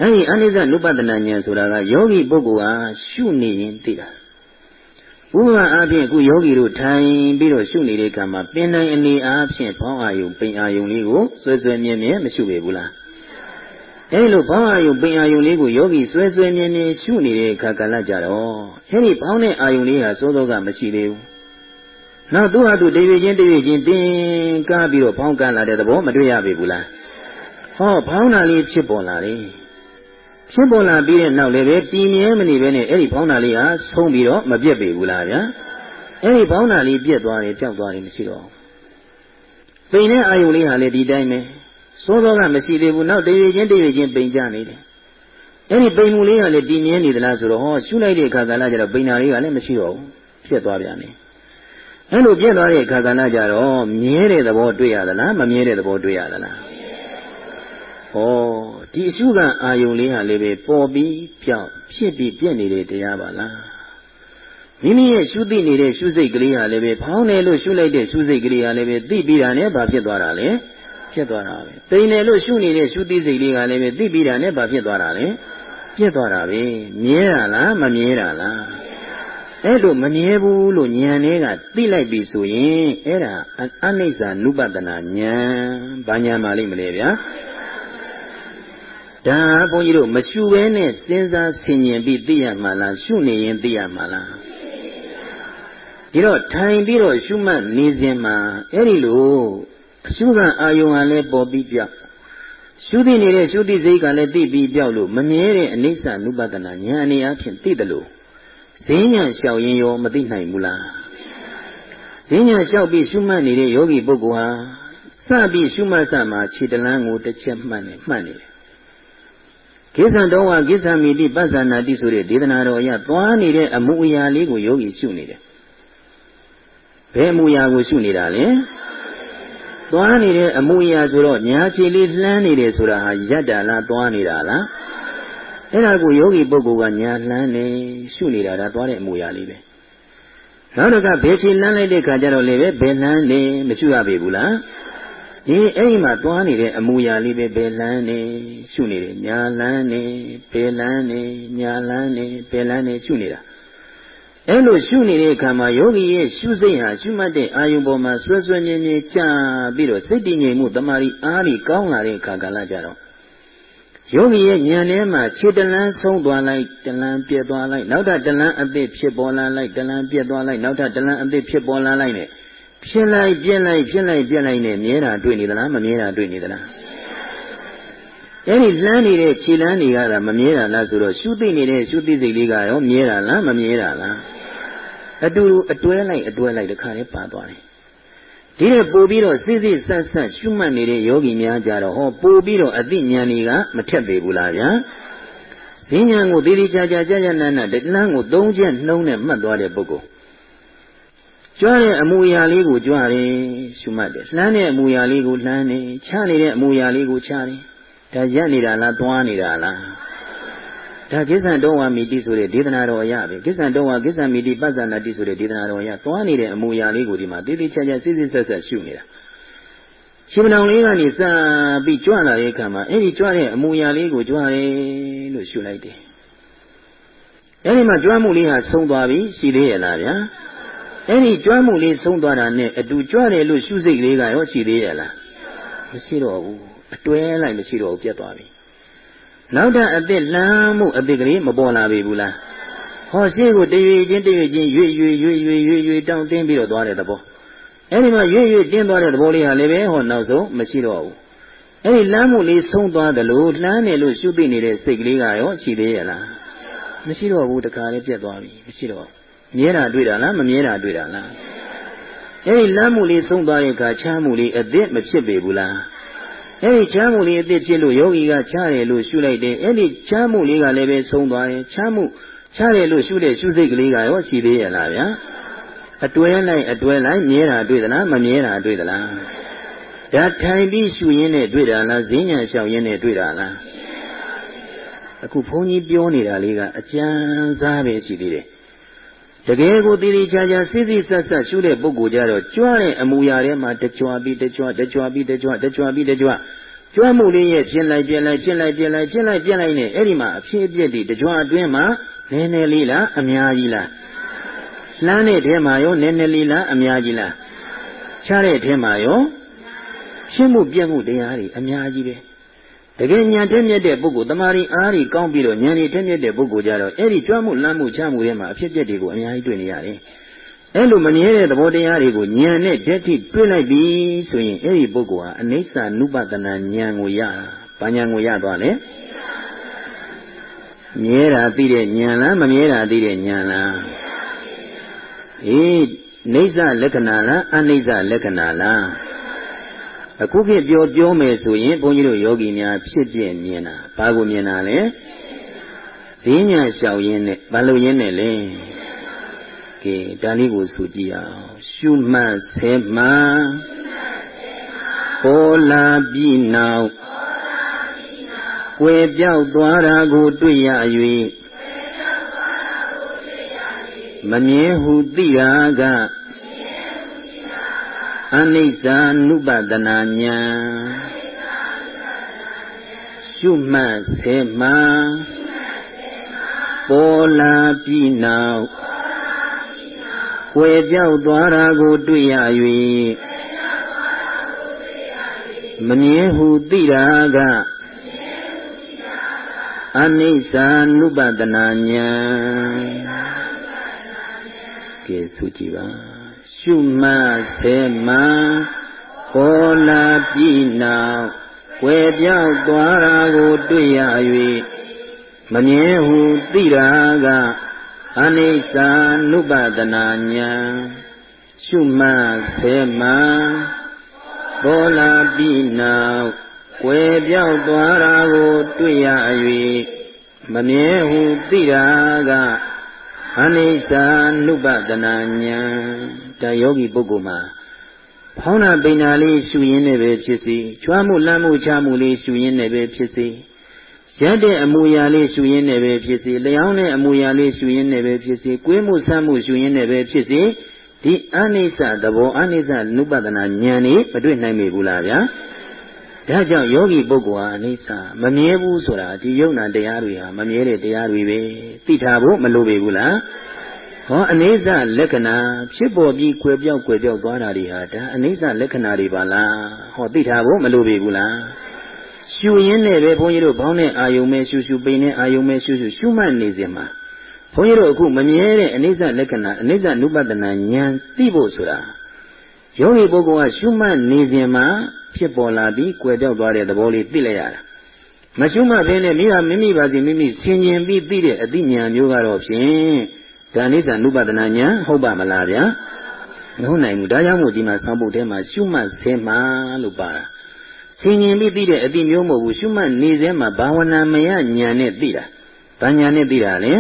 အဲ့ဒီအနိစ္စနုပဒနာဉာဏ်ဆိုတာကယောဂီပုဂ္ဂိုလ်ဟာရှုနေရင်သိတာဥပမာအားဖြင့်အခုယောဂီတို့ထိုင်ပြီးတော့ရှုနေတဲ့အခါမှာပင်တိုင်းအနေအားဖြင့်ဘောင်းအာယုပိန်အာယုလေးကိုဆွဲဆွဲမြဲမြဲမရှုပေဘူးလား အဲလိုဘောင်းအာယုပင်အာယုလေးကိုယောဂီဆွဲဆွဲမြဲမြဲရှုနေတဲ့အခါကလည်းကြတော့အဲဒီဘောင်းတဲ့အာယုလေးဟာစိုးစိုးကမရှိသေးဘူး။နောက်သူ့ဟာသူတရွေချင်းတရွေချင်းတင်းကားပြီးတော့ဘောင်းကလာတဲ့သဘောမတွေ့ရပြီဘူးလား။ဟောဘောင်းနာလေးဖြစ်ပေါ်လာတယ်။ဖြစ်ပေါ်လာပြီးတဲ့နောက်လည်းပဲတည်မြဲမနေဘဲနဲ့အဲ့ဒီဘောင်းနာလေးဟာဆုံးပြီးတော့မပြတ်ပေဘူးလားဗျာ။အဲ့ဒီဘောင်းနာလေးပြတ်သွားတယ်ပြောက်သွားတယ်မရှိတော့ဘူး။ပိန်တဲ့အာယုလေးဟာလည်းဒီတိုင်းပဲ။ စောစောကမရှိသေးဘူးနောက်တရွေချင်းတရွေချင်းပိန်ကြနေတယ်အဲ့ဒီပိန်မှုလေးကလည်းတည်မြဲနေသလားဆိုတော့ဟောရှုလိုက်တဲ့အခါကလည်းကျတော့ပိန်နာလေးကလည်းမရှိတော့ဘူးဖြစ်သွားပြန်တယ်အဲ့လိုပြည့်သွားတဲ့အခါကလည်းကြတော့မြဲတဲ့သဘောတွေ့ရသလားမမြဲတဲ့သဘောတွေ့ရသလားဟောဒီအရှုကအာယုံလေးဟာလည်းပဲပေါ်ပြီးပြောင်းဖြစ်ပြီးပြည့်နေတဲ့တရားပါလားမိမိရဲ့ရှုသိနေတဲ့ရှုစိတ်ကလေးဟာလည်းပဲဖောင်းတယ်လို့ရှုလိုက်တဲ့ရှုစိတ်ကလေးဟာလည်းပဲသိပြီးတာနဲ့ဘာဖြစ်သွားတာလဲ ဖြစ်သွားတာပဲတိမ်တယ်လို့ရှုနေတဲ့ရှုသိစိတ်လေးကလည်းပဲသိပြီးတာနဲ့ဘာဖြစ်သွားတာလဲဖြစ်သွားတာပဲမြဲတာလားမမြဲတာလားအဲ့လိုမမြဲဘူးလို့ဉာဏ်လေးကသိလိုက်ပြီဆိုရင်အဲ့ဒါအနိစ္စနုပဒနာဉာဏ်ဘာဉာဏ်ပါလိမ့်မလဲဗျာဒါဘုန်းကြီးတို့မရှုဘဲနဲ့စဉ်းစားဆင်ခြင်ပြီးသိရမှာလားရှုနေရင်သိရမှာလားဒီတော့ထိုင်ပြီးတော့ရှုမှတ်နေစဉ်မှာအဲ့ဒီလို အရှုခံအာယုံကလည်းပေါ်ပြီးပြောက်ရှုသိနေတဲ့ရှုသိစိတ်ကလည်းသိပြီးပြောက်လို့မမြဲတဲ့အနိစ္စနုပဒနာဉာဏ်အနေအချင်းသိတယ်လို့ဈဉ္ညာလျှောက်ရင်ရောမသိနိုင်ဘူးလားဈဉ္ညာလျှောက်ပြီးရှုမှတ်နေတဲ့ယောဂီပုဂ္ဂိုလ်ဟာစပြီးရှုမှတ်စမှာခြေတလန်းကိုတစ်ချက်မှတ်နေမှတ်နေတယ်ကိစ္စံတော်ဝကိစ္စမိတိပဿနာတိဆိုတဲ့ဒေသနာတော်အရသွားနေတဲ့အမှုအရာလေးကိုယောဂီရှုနေတယ်ဘယ်အမှုအရာကိုရှုနေတာလဲ သွားနေတဲ့အမှုရာဆိုတော့ညာချီလေးလှမ်းနေတယ်ဆိုတာဟာယတ္တာလားသွားနေတာလားအဲ့ဒါကိုယောဂီပုဂ္ဂိုလ်ကညာလှမ်းနေရှုနေတာဒါသွားတဲ့အမှုရာလေးပဲနောက်တော့ကဘယ်ချီလှမ်းလိုက်တဲ့ခါကျတော့လေပဲဘယ်လှမ်းနေမရှုရပေဘူးလားဒီအဲ့ဒီမှာသွားနေတဲ့အမူအရာလေးပဲဘယ်လန်းနေရှုနေတယ်ညာလန်းနေဘယ်လန်းနေညာလန်းနေဘယ်လန်းနေရှုနေတာ အဲ့လိုရှုနေတဲ့အခါမှာယောဂီရဲ့ရှုစိတ်ဟာရှုမှတ်တဲ့အာယုံပေါ်မှာဆွဲဆွဲမြဲမြဲကြာပြီးတော့စိတ်တည်ငြိမ်မှုတမာရီအားကြီးကောင်းလာတဲ့အခါကလည်းကြတော့ယောဂီရဲ့ဉာဏ်ထဲမှာခြေတလန်းဆုံးသွားလိုက်တလန်းပြက်သွားလိုက်နောက်ထပ်တလန်းအသစ်ဖြစ်ပေါ်လာလိုက်တလန်းပြက်သွားလိုက်နောက်ထပ်တလန်းအသစ်ဖြစ်ပေါ်လာလိုက်နဲ့ဖြစ်လိုက်ပြက်လိုက်ဖြစ်လိုက်ပြက်လိုက်နဲ့မြဲတာတွေ့နေသလားမမြဲတာတွေ့နေသလား အဲ့ဒီလှမ်းနေတဲ့ခြေလမ်းတွေကမမြဲတာလားဆိုတော့ရှုသိနေတဲ့ရှုသိစိတ်လေးကရောမြဲတာလားမမြဲတာလားအတူတူအတွဲလိုက်အတွဲလိုက်တခါလေးပါသွားတယ်ဒဒီနဲ့ပို့ပြီးတော့စိစိဆက်ဆက်ရှုမှတ်နေတဲ့ယောဂီများကြတော့ဟောပို့ပြီးတော့အသိဉာဏ်တွေကမထက်ပေဘူးလားဗျာဈဉ္ဉဏ်ကိုသေးသေးချာချာကြာကြာနာနာတလန်းကိုသုံးချက်နှုံးနဲ့မှတ်သွားတဲ့ပုဂ္ဂိုလ်ကြွားတဲ့အမူအရာလေးကိုကြွားတယ်ရှုမှတ်တယ်လှမ်းတဲ့အမူအရာလေးကိုလှမ်းတယ်ချနေတဲ့အမူအရာလေးကိုချတယ် ဒါရက်နေတာလားသွားနေတာလားဒါကိစ္ဆံတော်ဝါမိတိဆိုတဲ့ဒေသနာတော်ရပဲကိစ္ဆံတော်ဝါကိစ္ဆံမိတိပဿနာတိဆိုတဲ့ဒေသနာတော်ရသွားနေတဲ့အမူအရာလေးကိုဒီမှာတိတိကျကျစစ်စစ်ဆက်ဆက်ရှုနေတာရှင်မနောင်လေးကနေစပြီးကြွလာတဲ့အခါမှာအဲ့ဒီကြွတဲ့အမူအရာလေးကိုကြွတယ်လို့ရှုလိုက်တယ်အဲ့ဒီမှာကြွမှုလေးဟာဆုံးသွားပြီရှိသေးရဲ့လားဗျာအဲ့ဒီကြွမှုလေးဆုံးသွားတာနဲ့အတူကြွတယ်လို့ရှုစိတ်လေးကရောရှိသေးရဲ့လားမရှိတော့ဘူး အတွဲလိုက်မရှိတော့ဘူးပြတ်သွားပြီနောက်ထပ်အသက်လမ်းမှုအသက်ကလေးမပေါ်လာပြီဘူးလားဟောရှိကိုတရွေချင်းတရွေချင်းရွေ့ရွေ့ရွေ့ရွေ့ရွေ့ရွေ့တောင်းတင်းပြီးတော့သွားတဲ့သဘောအဲ့ဒီမှာရွေ့ရွေ့တင်းသွားတဲ့သဘောလေးဟာလည်းပဲဟောနောက်ဆုံးမရှိတော့ဘူးအဲ့ဒီလမ်းမှုလေးဆုံးသွားတယ်လို့လှမ်းနေလို့ရှုသိနေတဲ့စိတ်ကလေးကရောရှိသေးရဲ့လားမရှိတော့ဘူးတခါလေးပြတ်သွားပြီမရှိတော့မြဲတာတွေ့တာလားမမြဲတာတွေ့တာလားအဲ့ဒီလမ်းမှုလေးဆုံးသွားတဲ့အခါချမ်းမှုလေးအသက်မဖြစ်ပေဘူးလား အဲ့ဒီချမ်းမှုလေးအသက်ဖြစ်လို့ယောဂီကချတယ်လို့ရှုလိုက်တယ်အဲ့ဒီချမ်းမှုလေးကလည်းပဲဆုံးသွားတယ်ချမ်းမှုချတယ်လို့ရှုတဲ့ရှုစိတ်ကလေးကရောရှိသေးရဲ့လားဗျာအတွဲလိုက်အတွဲလိုက်မြဲတာတွေ့သလားမမြဲတာတွေ့သလားဒါထိုင်ပြီးရှုရင်းနဲ့တွေ့တာလားဈဉ္ညာလျှောက်ရင်းနဲ့တွေ့တာလားအခုဘုန်းကြီးပြောနေတာလေးကအကျဉ်းစားပဲရှိသေးတယ် တကယ်ကိုတည်တည်ချာချာစိစိဆက်ဆက်ရှုတဲ့ပုဂ္ဂိုလ်ကြတော့ကြွတဲ့အမူအရာထဲမှာတကြွပြီးတကြွတကြွပြီးတကြွတကြွပြီးတကြွကြွမှုလေးရဲ့ဖြစ်လိုက်ပြက်လိုက်ဖြစ်လိုက်ပြက်လိုက်ဖြစ်လိုက်ပြက်လိုက်နဲ့အဲ့ဒီမှာအဖြစ်အပျက်တွေတကြွအတွင်းမှာနည်းနည်းလေးလားအများကြီးလားလှမ်းတဲ့ထဲမှာရောနည်းနည်းလေးလားအများကြီးလားချတဲ့ထဲမှာရောရှင်းမှုပြက်မှုတရားတွေအများကြီးပဲ တကယ်ဉာဏ်ထက်မြက်တဲ့ပုဂ္ဂိုလ်တမာရီအားကြီးကောင်းပြီးတော့ဉာဏ်ကြီးထက်မြက်တဲ့ပုဂ္ဂိုလ်ကြတော့အဲ့ဒီကြွမှုလမ်းမှုချမှုတွေမှာအဖြစ်အပျက်တွေကိုအများကြီးတွေ့နေရတယ်အဲ့လိုမမြဲတဲ့သဘောတရားတွေကိုဉာဏ်နဲ့ဓာတ်ထိတွေ့လိုက်ပြီဆိုရင်အဲ့ဒီပုဂ္ဂိုလ်ဟာအနိစ္စနုပဒနာဉာဏ်ကိုရဘာဉာဏ်ကိုရသွားလဲမြဲတာသိတဲ့ဉာဏ်လားမမြဲတာသိတဲ့ဉာဏ်လားအေးနေဆလက္ခဏာလားအနိစ္စလက္ခဏာလား အခုခေတ်ပြောပြောမယ်ဆိုရင်ဘုန်းကြီးတို့ယောဂီများဖြစ်ပြမြင်တာဘာကိုမြင်တာလဲဈဉ္ညာလျှောက်ရင်းနဲ့ဘာလို့ရင်းနဲ့လဲကဲဒါလေးကိုဆိုကြည့်အောင်ရှုမှတ်ဆဲမှပေါ်လာပြီးနောက်ကွယ်ပြောက်သွားတာကိုတွေ့ရ၍မမြဲဟုသိတာက အနိစ္စ ानु ပဒနာညာရှုမှတ်စေမှပေါ်လာပြီးနောက်ွယ်ပြောက်သွားတာကိုတွေ့ရ၍မမြင်ဟုသိတာကအနိစ္စ ानु ပဒနာညာကဲဆိုကြည့်ပါ ရှုမှတ်စေမှပေါ်လာပြီးနောက်ွယ်ပြောက်သွားတာကိုတွေ့ရ၍မမြင်ဟုသိတာကအနိစ္စ ानु ပဒနာညာရှုမှတ်စေမှပေါ်လာပြီးနောက်ွယ်ပြောက်သွားတာကိုတွေ့ရ၍မမြင်ဟုသိတာကအနိစ္စ ानु ပဒနာညာ ဒါယောဂီပုဂ္ဂိုလ်မှာဖောင်းနာပိန်နာလေးရှူရင်းနဲ့ပဲဖြစ်စီချွားမှုလမ်းမှုချမှုလေးရှူရင်းနဲ့ပဲဖြစ်စီရက်တဲ့အမူအရာလေးရှူရင်းနဲ့ပဲဖြစ်စီလျောင်းတဲ့အမူအရာလေးရှူရင်းနဲ့ပဲဖြစ်စီကွေးမှုဆမ်းမှုရှူရင်းနဲ့ပဲဖြစ်စီဒီအနိစ္စသဘောအနိစ္စနုပဒနာဉာဏ်นี่မတွေ့နိုင်မိဘူးလားဗျာဒါကြောင့်ယောဂီပုဂ္ဂိုလ်ဟာအနိစ္စမမြဲဘူးဆိုတာဒီယုံနာတရားတွေဟာမမြဲတဲ့တရားတွေပဲသိထားဖို့မလိုပေဘူးလား ဟောအနိစ္စလက္ခဏာဖြစ်ပေါ်ပြီးကွယ်ပြောက်ကွယ်ပြောက်သွားတာတွေဟာဒါအနိစ္စလက္ခဏာတွေပါလားဟောသိထားဖို့မလိုပေဘူးလားရှူရင်းနဲ့ပဲဘုန်းကြီးတို့ဘောင်းနဲ့အာယုံမဲ့ရှူရှူပိန်နဲ့အာယုံမဲ့ရှူရှူရှုမှတ်နေစဉ်မှာဘုန်းကြီးတို့အခုမမြဲတဲ့အနိစ္စလက္ခဏာအနိစ္စနုပဒနာဉာဏ်သိဖို့ဆိုတာယောဂီပုဂ္ဂိုလ်ကရှုမှတ်နေစဉ်မှာဖြစ်ပေါ်လာပြီးကွယ်ပြောက်သွားတဲ့သဘောလေးသိလိုက်ရတာမရှုမှတ်ဘဲနဲ့မိဟာမိမိပါစီမိမိဆင်ញင်ပြီးသိတဲ့အသိဉာဏ်မျိုးကတော့ဖြင့် ဒါနိစ္စနုပဒနာညာဟုတ်ပါမလားဗျာမဟုတ်နိုင်ဘူးဒါကြောင့်မို့ဒီမှာဆောင်းပုတ်ထဲမှာရှုမှတ်ဆဲမှလို့ပါတာဆင်ញင်ပြီးသိတဲ့အတိမျိုးမဟုတ်ဘူးရှုမှတ်နေစဲမှာဘာဝနာမယညာနဲ့သိတာဘာညာနဲ့သိတာလဲ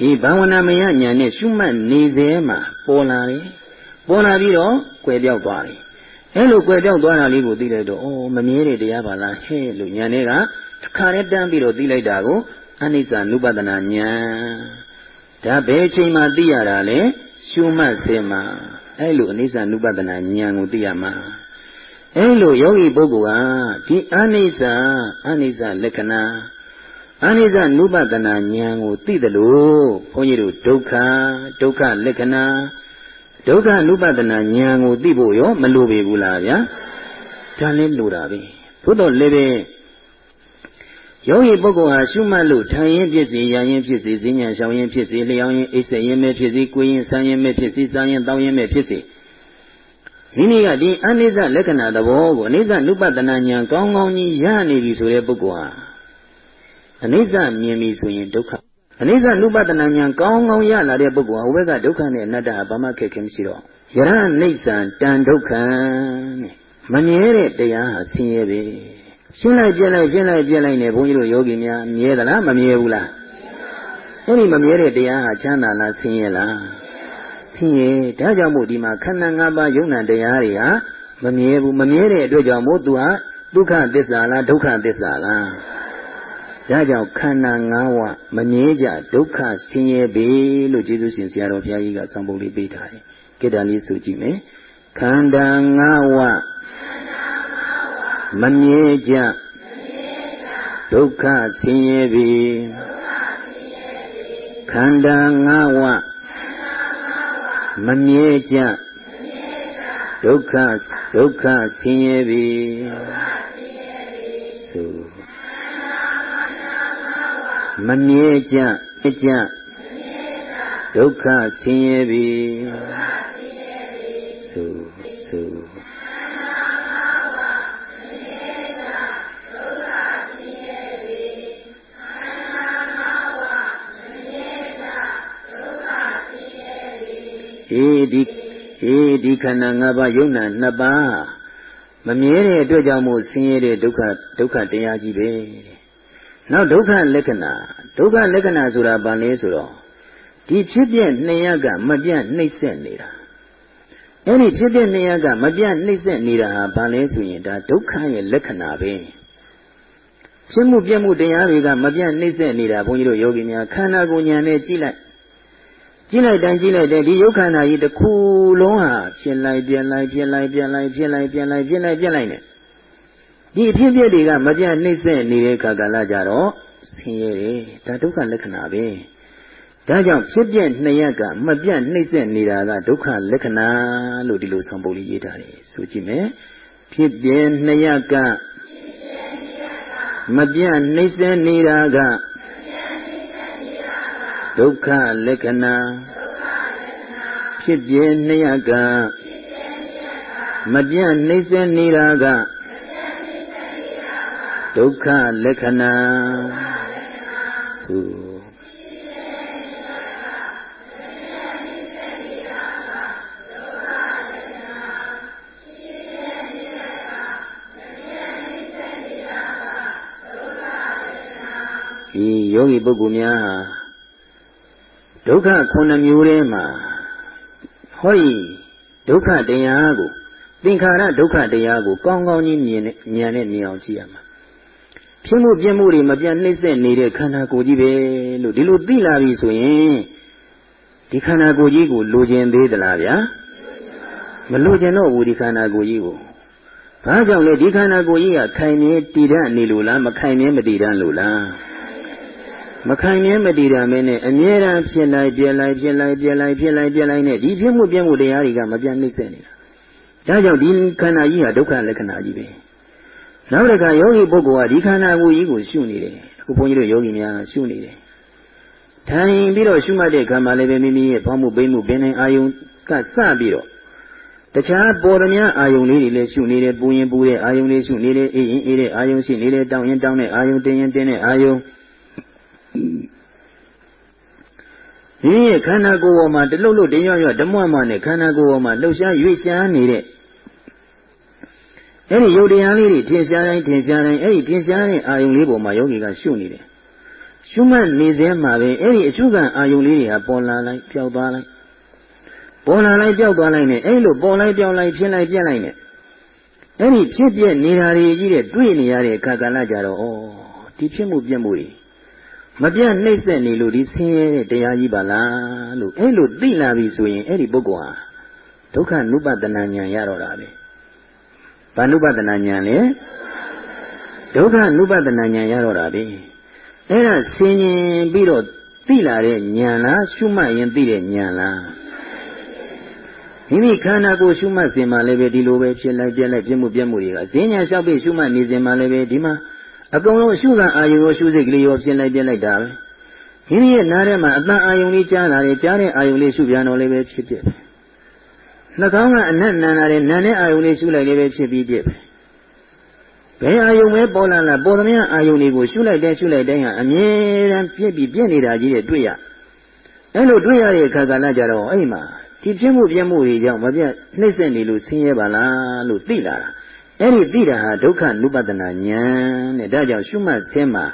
ဒီဘာဝနာမယညာနဲ့ရှုမှတ်နေစဲမှာပေါ်လာတယ်ပေါ်လာပြီးတော့ကွယ်ပြောက်သွားတယ်အဲ့လိုကွယ်ပြောက်သွားတာလေးကိုသိလိုက်တော့အော်မမြဲတဲ့တရားပါလားဟဲ့လို့ညာနဲ့ကတစ်ခါနဲ့တန်းပြီးတော့သိလိုက်တာကိုအနိစ္စနုပဒနာညာ ဒါဘယ်အချိန်မှသိရတာလဲရှုမှတ်စေမှာအဲ့လိုအနိစ္စနုပဒနာဉာဏ်ကိုသိရမှာအဲ့လိုယောဂီပုဂ္ဂိုလ်ကဒီအနိစ္စအနိစ္စလက္ခဏာအနိစ္စနုပဒနာဉာဏ်ကိုသိတယ်လို့ဘုန်းကြီးတို့ဒုက္ခဒုက္ခလက္ခဏာဒုက္ခနုပဒနာဉာဏ်ကိုသိဖို့ရောမလိုပေဘူးလားဗျာဒါလည်းလိုတာပဲသို့တော့လည်းပဲ ယောဂီပုဂ္ဂိုလ်ဟာရှုမှတ်လို့ထိုင်ရင်ဖြစ်စေရရင်ဖြစ်စေဈဉ္ညာရှောင်ရင်ဖြစ်စေလျောင်းရင်အိပ်စက်ရင်ပဲဖြစ်စေကိုယ်ရင်ဆန်းရင်ပဲဖြစ်စေစားရင်တောင်းရင်ပဲဖြစ်စေမိမိကဒီအနိစ္စလက္ခဏာသဘောကိုအနိစ္စနုပတနာဉာဏ်ကောင်းကောင်းကြီးရနေပြီဆိုတဲ့ပုဂ္ဂိုလ်ဟာအနိစ္စမြင်ပြီဆိုရင်ဒုက္ခအနိစ္စနုပတနာဉာဏ်ကောင်းကောင်းရလာတဲ့ပုဂ္ဂိုလ်ဟာဝိကဒုက္ခနဲ့အနတ္တဟာဘာမှခက်ခဲမရှိတော့ယရနိစ္စံတန်ဒုက္ခံမမြဲတဲ့တရားဟာဆင်းရဲပဲ ရှင်းလိုက်ပြက်လိုက်ရှင်းလိုက်ပြက်လိုက်နဲ့ဘုန်းကြီးတို့ယောဂီများမြဲသလားမမြဲဘူးလားအဲ့ဒီမမြဲတဲ့တရားဟာချမ်းသာလားဆင်းရဲလားဆင်းရဲဒါကြောင့်မို့ဒီမှာခန္ဓာ၅ပါးယုံနာတရားတွေဟာမမြဲဘူးမမြဲတဲ့အတွက်ကြောင့်မို့သူဟာဒုက္ခသစ္စာလားဒုက္ခသစ္စာလားဒါကြောင့်ခန္ဓာ၅ဝမမြဲကြဒုက္ခဆင်းရဲပေလို့ကျေးဇူးရှင်ဆရာတော်ဘုရားကြီးကသံပုံလေးပေးထားတယ်။ကိတ္တလေးဆိုကြည့်မယ်။ခန္ဓာ၅ဝ မမြဲကြဒုက္ခဆင်းရဲပြီခန္ဓာငါးဝမမြဲကြဒုက္ခဒုက္ခဆင်းရဲပြီသို့မမြဲကြကြဒုက္ခဆင်းရဲပြီသို့သို့ အေးဒီအေးဒီခန္ဓာ၅ပါးယုံနာ၂ပါးမမြဲတဲ့အတွက်ကြောင့်မို့ဆင်းရဲတဲ့ဒုက္ခဒုက္ခတရားကြီးပဲနောက်ဒုက္ခလက္ခဏာဒုက္ခလက္ခဏာဆိုတာဘာလဲဆိုတော့ဒီဖြစ်ပြနှစ်ရကမပြတ်နှိမ့်ဆက်နေတာအဲ့ဒီဖြစ်ပြနှစ်ရကမပြတ်နှိမ့်ဆက်နေတာဟာဘာလဲဆိုရင်ဒါဒုက္ခရဲ့လက္ခဏာပဲဖြစ်မှုပြမှုတရားတွေကမပြတ်နှိမ့်ဆက်နေတာဘုန်းကြီးတို့ယောဂီများခန္ဓာကိုယ်ဉာဏ်နဲ့ကြည့်လိုက် ကြည့်လိုက်တိုင်းကြည့်လိုက်တဲ့ဒီယုတ်ခန္ဓာကြီးတစ်ခုလုံးဟာဖြစ်လိုက်ပြက်လိုက်ဖြစ်လိုက်ပြက်လိုက်ဖြစ်လိုက်ပြက်လိုက်ဖြစ်လိုက်ပြက်လိုက်နဲ့ဒီအဖြစ်အပျက်တွေကမပြတ်နှိမ့်ဆက်နေတဲ့ခါကာလကြတော့ဆင်းရဲတယ်ဒါဒုက္ခလက္ခဏာပဲဒါကြောင့်ဖြစ်ပြနှစ်ရက်ကမပြတ်နှိမ့်ဆက်နေတာကဒုက္ခလက္ခဏာလို့ဒီလိုဆောင်ပုဒ်လေးရေးထားတယ်ဆိုကြည့်မယ်ဖြစ်ပြနှစ်ရက်ကမပြတ်နှိမ့်ဆက်နေတာက ဒုက္ခလက္ခဏာဖြစ်ပြနှစ်ရကမပြတ်နှိမ့်စနေတာကဒုက္ခလက္ခဏာသုဒီယောဂီပုဂ္ဂိုလ်များဟာ ဒုက္ခခုနှစ်မျိုးထဲမှာဟောဒီဒုက္ခတရားကိုသင်္ခါရဒုက္ခတရားကိုကောင်းကောင်းကြီးမြင်နဲ့ဉာဏ်နဲ့မြင်အောင်ကြည့်ရမှာဖြစ်မှုပြမှုတွေမပြတ်နှိမ့်ဆက်နေတဲ့ခန္ဓာကိုယ်ကြီးပဲလို့ဒီလိုသိလာပြီဆိုရင်ဒီခန္ဓာကိုယ်ကြီးကိုလိုချင်သေးသလားဗျာမလိုချင်တော့ဘူးဒီခန္ဓာကိုယ်ကြီးကိုဘာကြောင့်လဲဒီခန္ဓာကိုယ်ကြီးကခိုင်မြဲတည်တတ်နေလို့လားမခိုင်မြဲမတည်တတ်လို့လား မခိုင်မြဲမတည်တာမဲနဲ့အမြဲတမ်းဖြစ်လိုက်ပြက်လိုက်ဖြစ်လိုက်ပြက်လိုက်ဖြစ်လိုက်ပြက်လိုက်နဲ့ဒီဖြစ်မှုပြက်မှုတရားတွေကမပြတ်နှိမ့်ဆက်နေတာဒါကြောင့်ဒီခန္ဓာကြီးဟာဒုက္ခလက္ခဏာကြီးပဲနောက်တစ်ခါယောဂီပုဂ္ဂိုလ်ကဒီခန္ဓာကိုယ်ကြီးကိုရှုနေတယ်အခုဘုန်းကြီးတို့ယောဂီများရှုနေတယ်ထိုင်ပြီးတော့ရှုမှတ်တဲ့ခံမှာလည်းပဲမိမိရဲ့ဘောင်းမှုပိမှုပင်နိုင်အာယုံကစပြီးတော့တခြားပေါ်သမျှအာယုံလေးတွေလည်းရှုနေတယ်ပူရင်ပူတဲ့အာယုံလေးရှုနေတယ်အေးရင်အေးတဲ့အာယုံရှိနေတယ်တောင်းရင်တောင်းတဲ့အာယုံတင်းရင်တင်းတဲ့အာယုံ မိမိရဲ့ခန္ဓာကိုယ်ပေါ်မှာတလှုပ်လှုပ်တရွရွတမွတ်မွတ်နဲ့ခန္ဓာကိုယ်ပေါ်မှာလှုပ်ရှားရွေ့ရှားနေတဲ့အဲ့ဒီယုတ်တရားလေးတွေထင်ရှားတိုင်းထင်ရှားတိုင်းအဲ့ဒီထင်ရှားတဲ့အာယုံလေးပေါ်မှာယောဂီကရှုနေတယ်ရှုမှတ်နေသေးမှာပဲအဲ့ဒီအရှုခံအာယုံလေးတွေကပေါ်လာလိုက်ပျောက်သွားလိုက်ပေါ်လာလိုက်ပျောက်သွားလိုက်နဲ့အဲ့လိုပေါ်လိုက်ပျောက်လိုက်ဖြစ်လိုက်ပြက်လိုက်နဲ့အဲ့ဒီဖြစ်ပြက်နေတာတွေကြီးတဲ့တွေ့နေရတဲ့အခါကလည်းကြတော့ဩဒီဖြစ်မှုပြက်မှုတွေ မပြတ်နှိမ့်ဆက်နေလို့ဒီဆင်းရဲတဲ့တရားကြီးပါလားလို့အဲ့လိုသိလာပြီဆိုရင်အဲ့ဒီပုဂ္ဂိုလ်ဟာဒုက္ခနုပဒနာဉာဏ်ရတော့တာပဲဘာနုပဒနာဉာဏ်လဲဒုက္ခနုပဒနာဉာဏ်ရတော့တာပဲအဲ့ဒါဆင်ញင်ပြီးတော့သိလာတဲ့ဉာဏ်လားရှုမှတ်ရင်သိတဲ့ဉာဏ်လားမိမိခန္ဓာကိုယ်ရှုမှတ်စဉ်မှာလည်းပဲဒီလိုပဲဖြစ်လိုက်ပြက်လိုက်ပြမှုပြမှုတွေကဈဉ္ညာလျှောက်ပြီးရှုမှတ်နေစဉ်မှာလည်းပဲဒီမှာ အကုန်လုံးရှုခံအာယုံရောရှုစိတ်ကလေးရောဖြစ်လိုက်ပြက်လိုက်တာပဲမိမိရဲ့နားထဲမှာအတန်အာယုံလေးကြားလာတယ်ကြားတဲ့အာယုံလေးရှုပြန်တော့လည်းပဲဖြစ်ပြက်ပဲနှာခေါင်းကအနက်နန်လာတယ်နန်တဲ့အာယုံလေးရှုလိုက်လည်းပဲဖြစ်ပြီးပြက်ပဲဘယ်အာယုံပဲပေါ်လာလာပေါ်သမျှအာယုံတွေကိုရှုလိုက်တဲ့ရှုလိုက်တဲ့ဟာအမြဲတမ်းပြက်ပြီးပြက်နေတာကြီးတဲ့တွေ့ရအဲ့လိုတွေ့ရတဲ့အခါကလည်းကြတော့အဲ့မှာဒီဖြစ်မှုပြက်မှုတွေကြောင့်မပြတ်နှိမ့်ဆက်နေလို့ဆင်းရဲပါလားလို့သိလာတာ အဲ့ဒီသိတာဟာဒုက္ခနုပဒနာဉာဏ်တဲ့ဒါကြောင့်ရှုမှတ်ဆင်းမှာ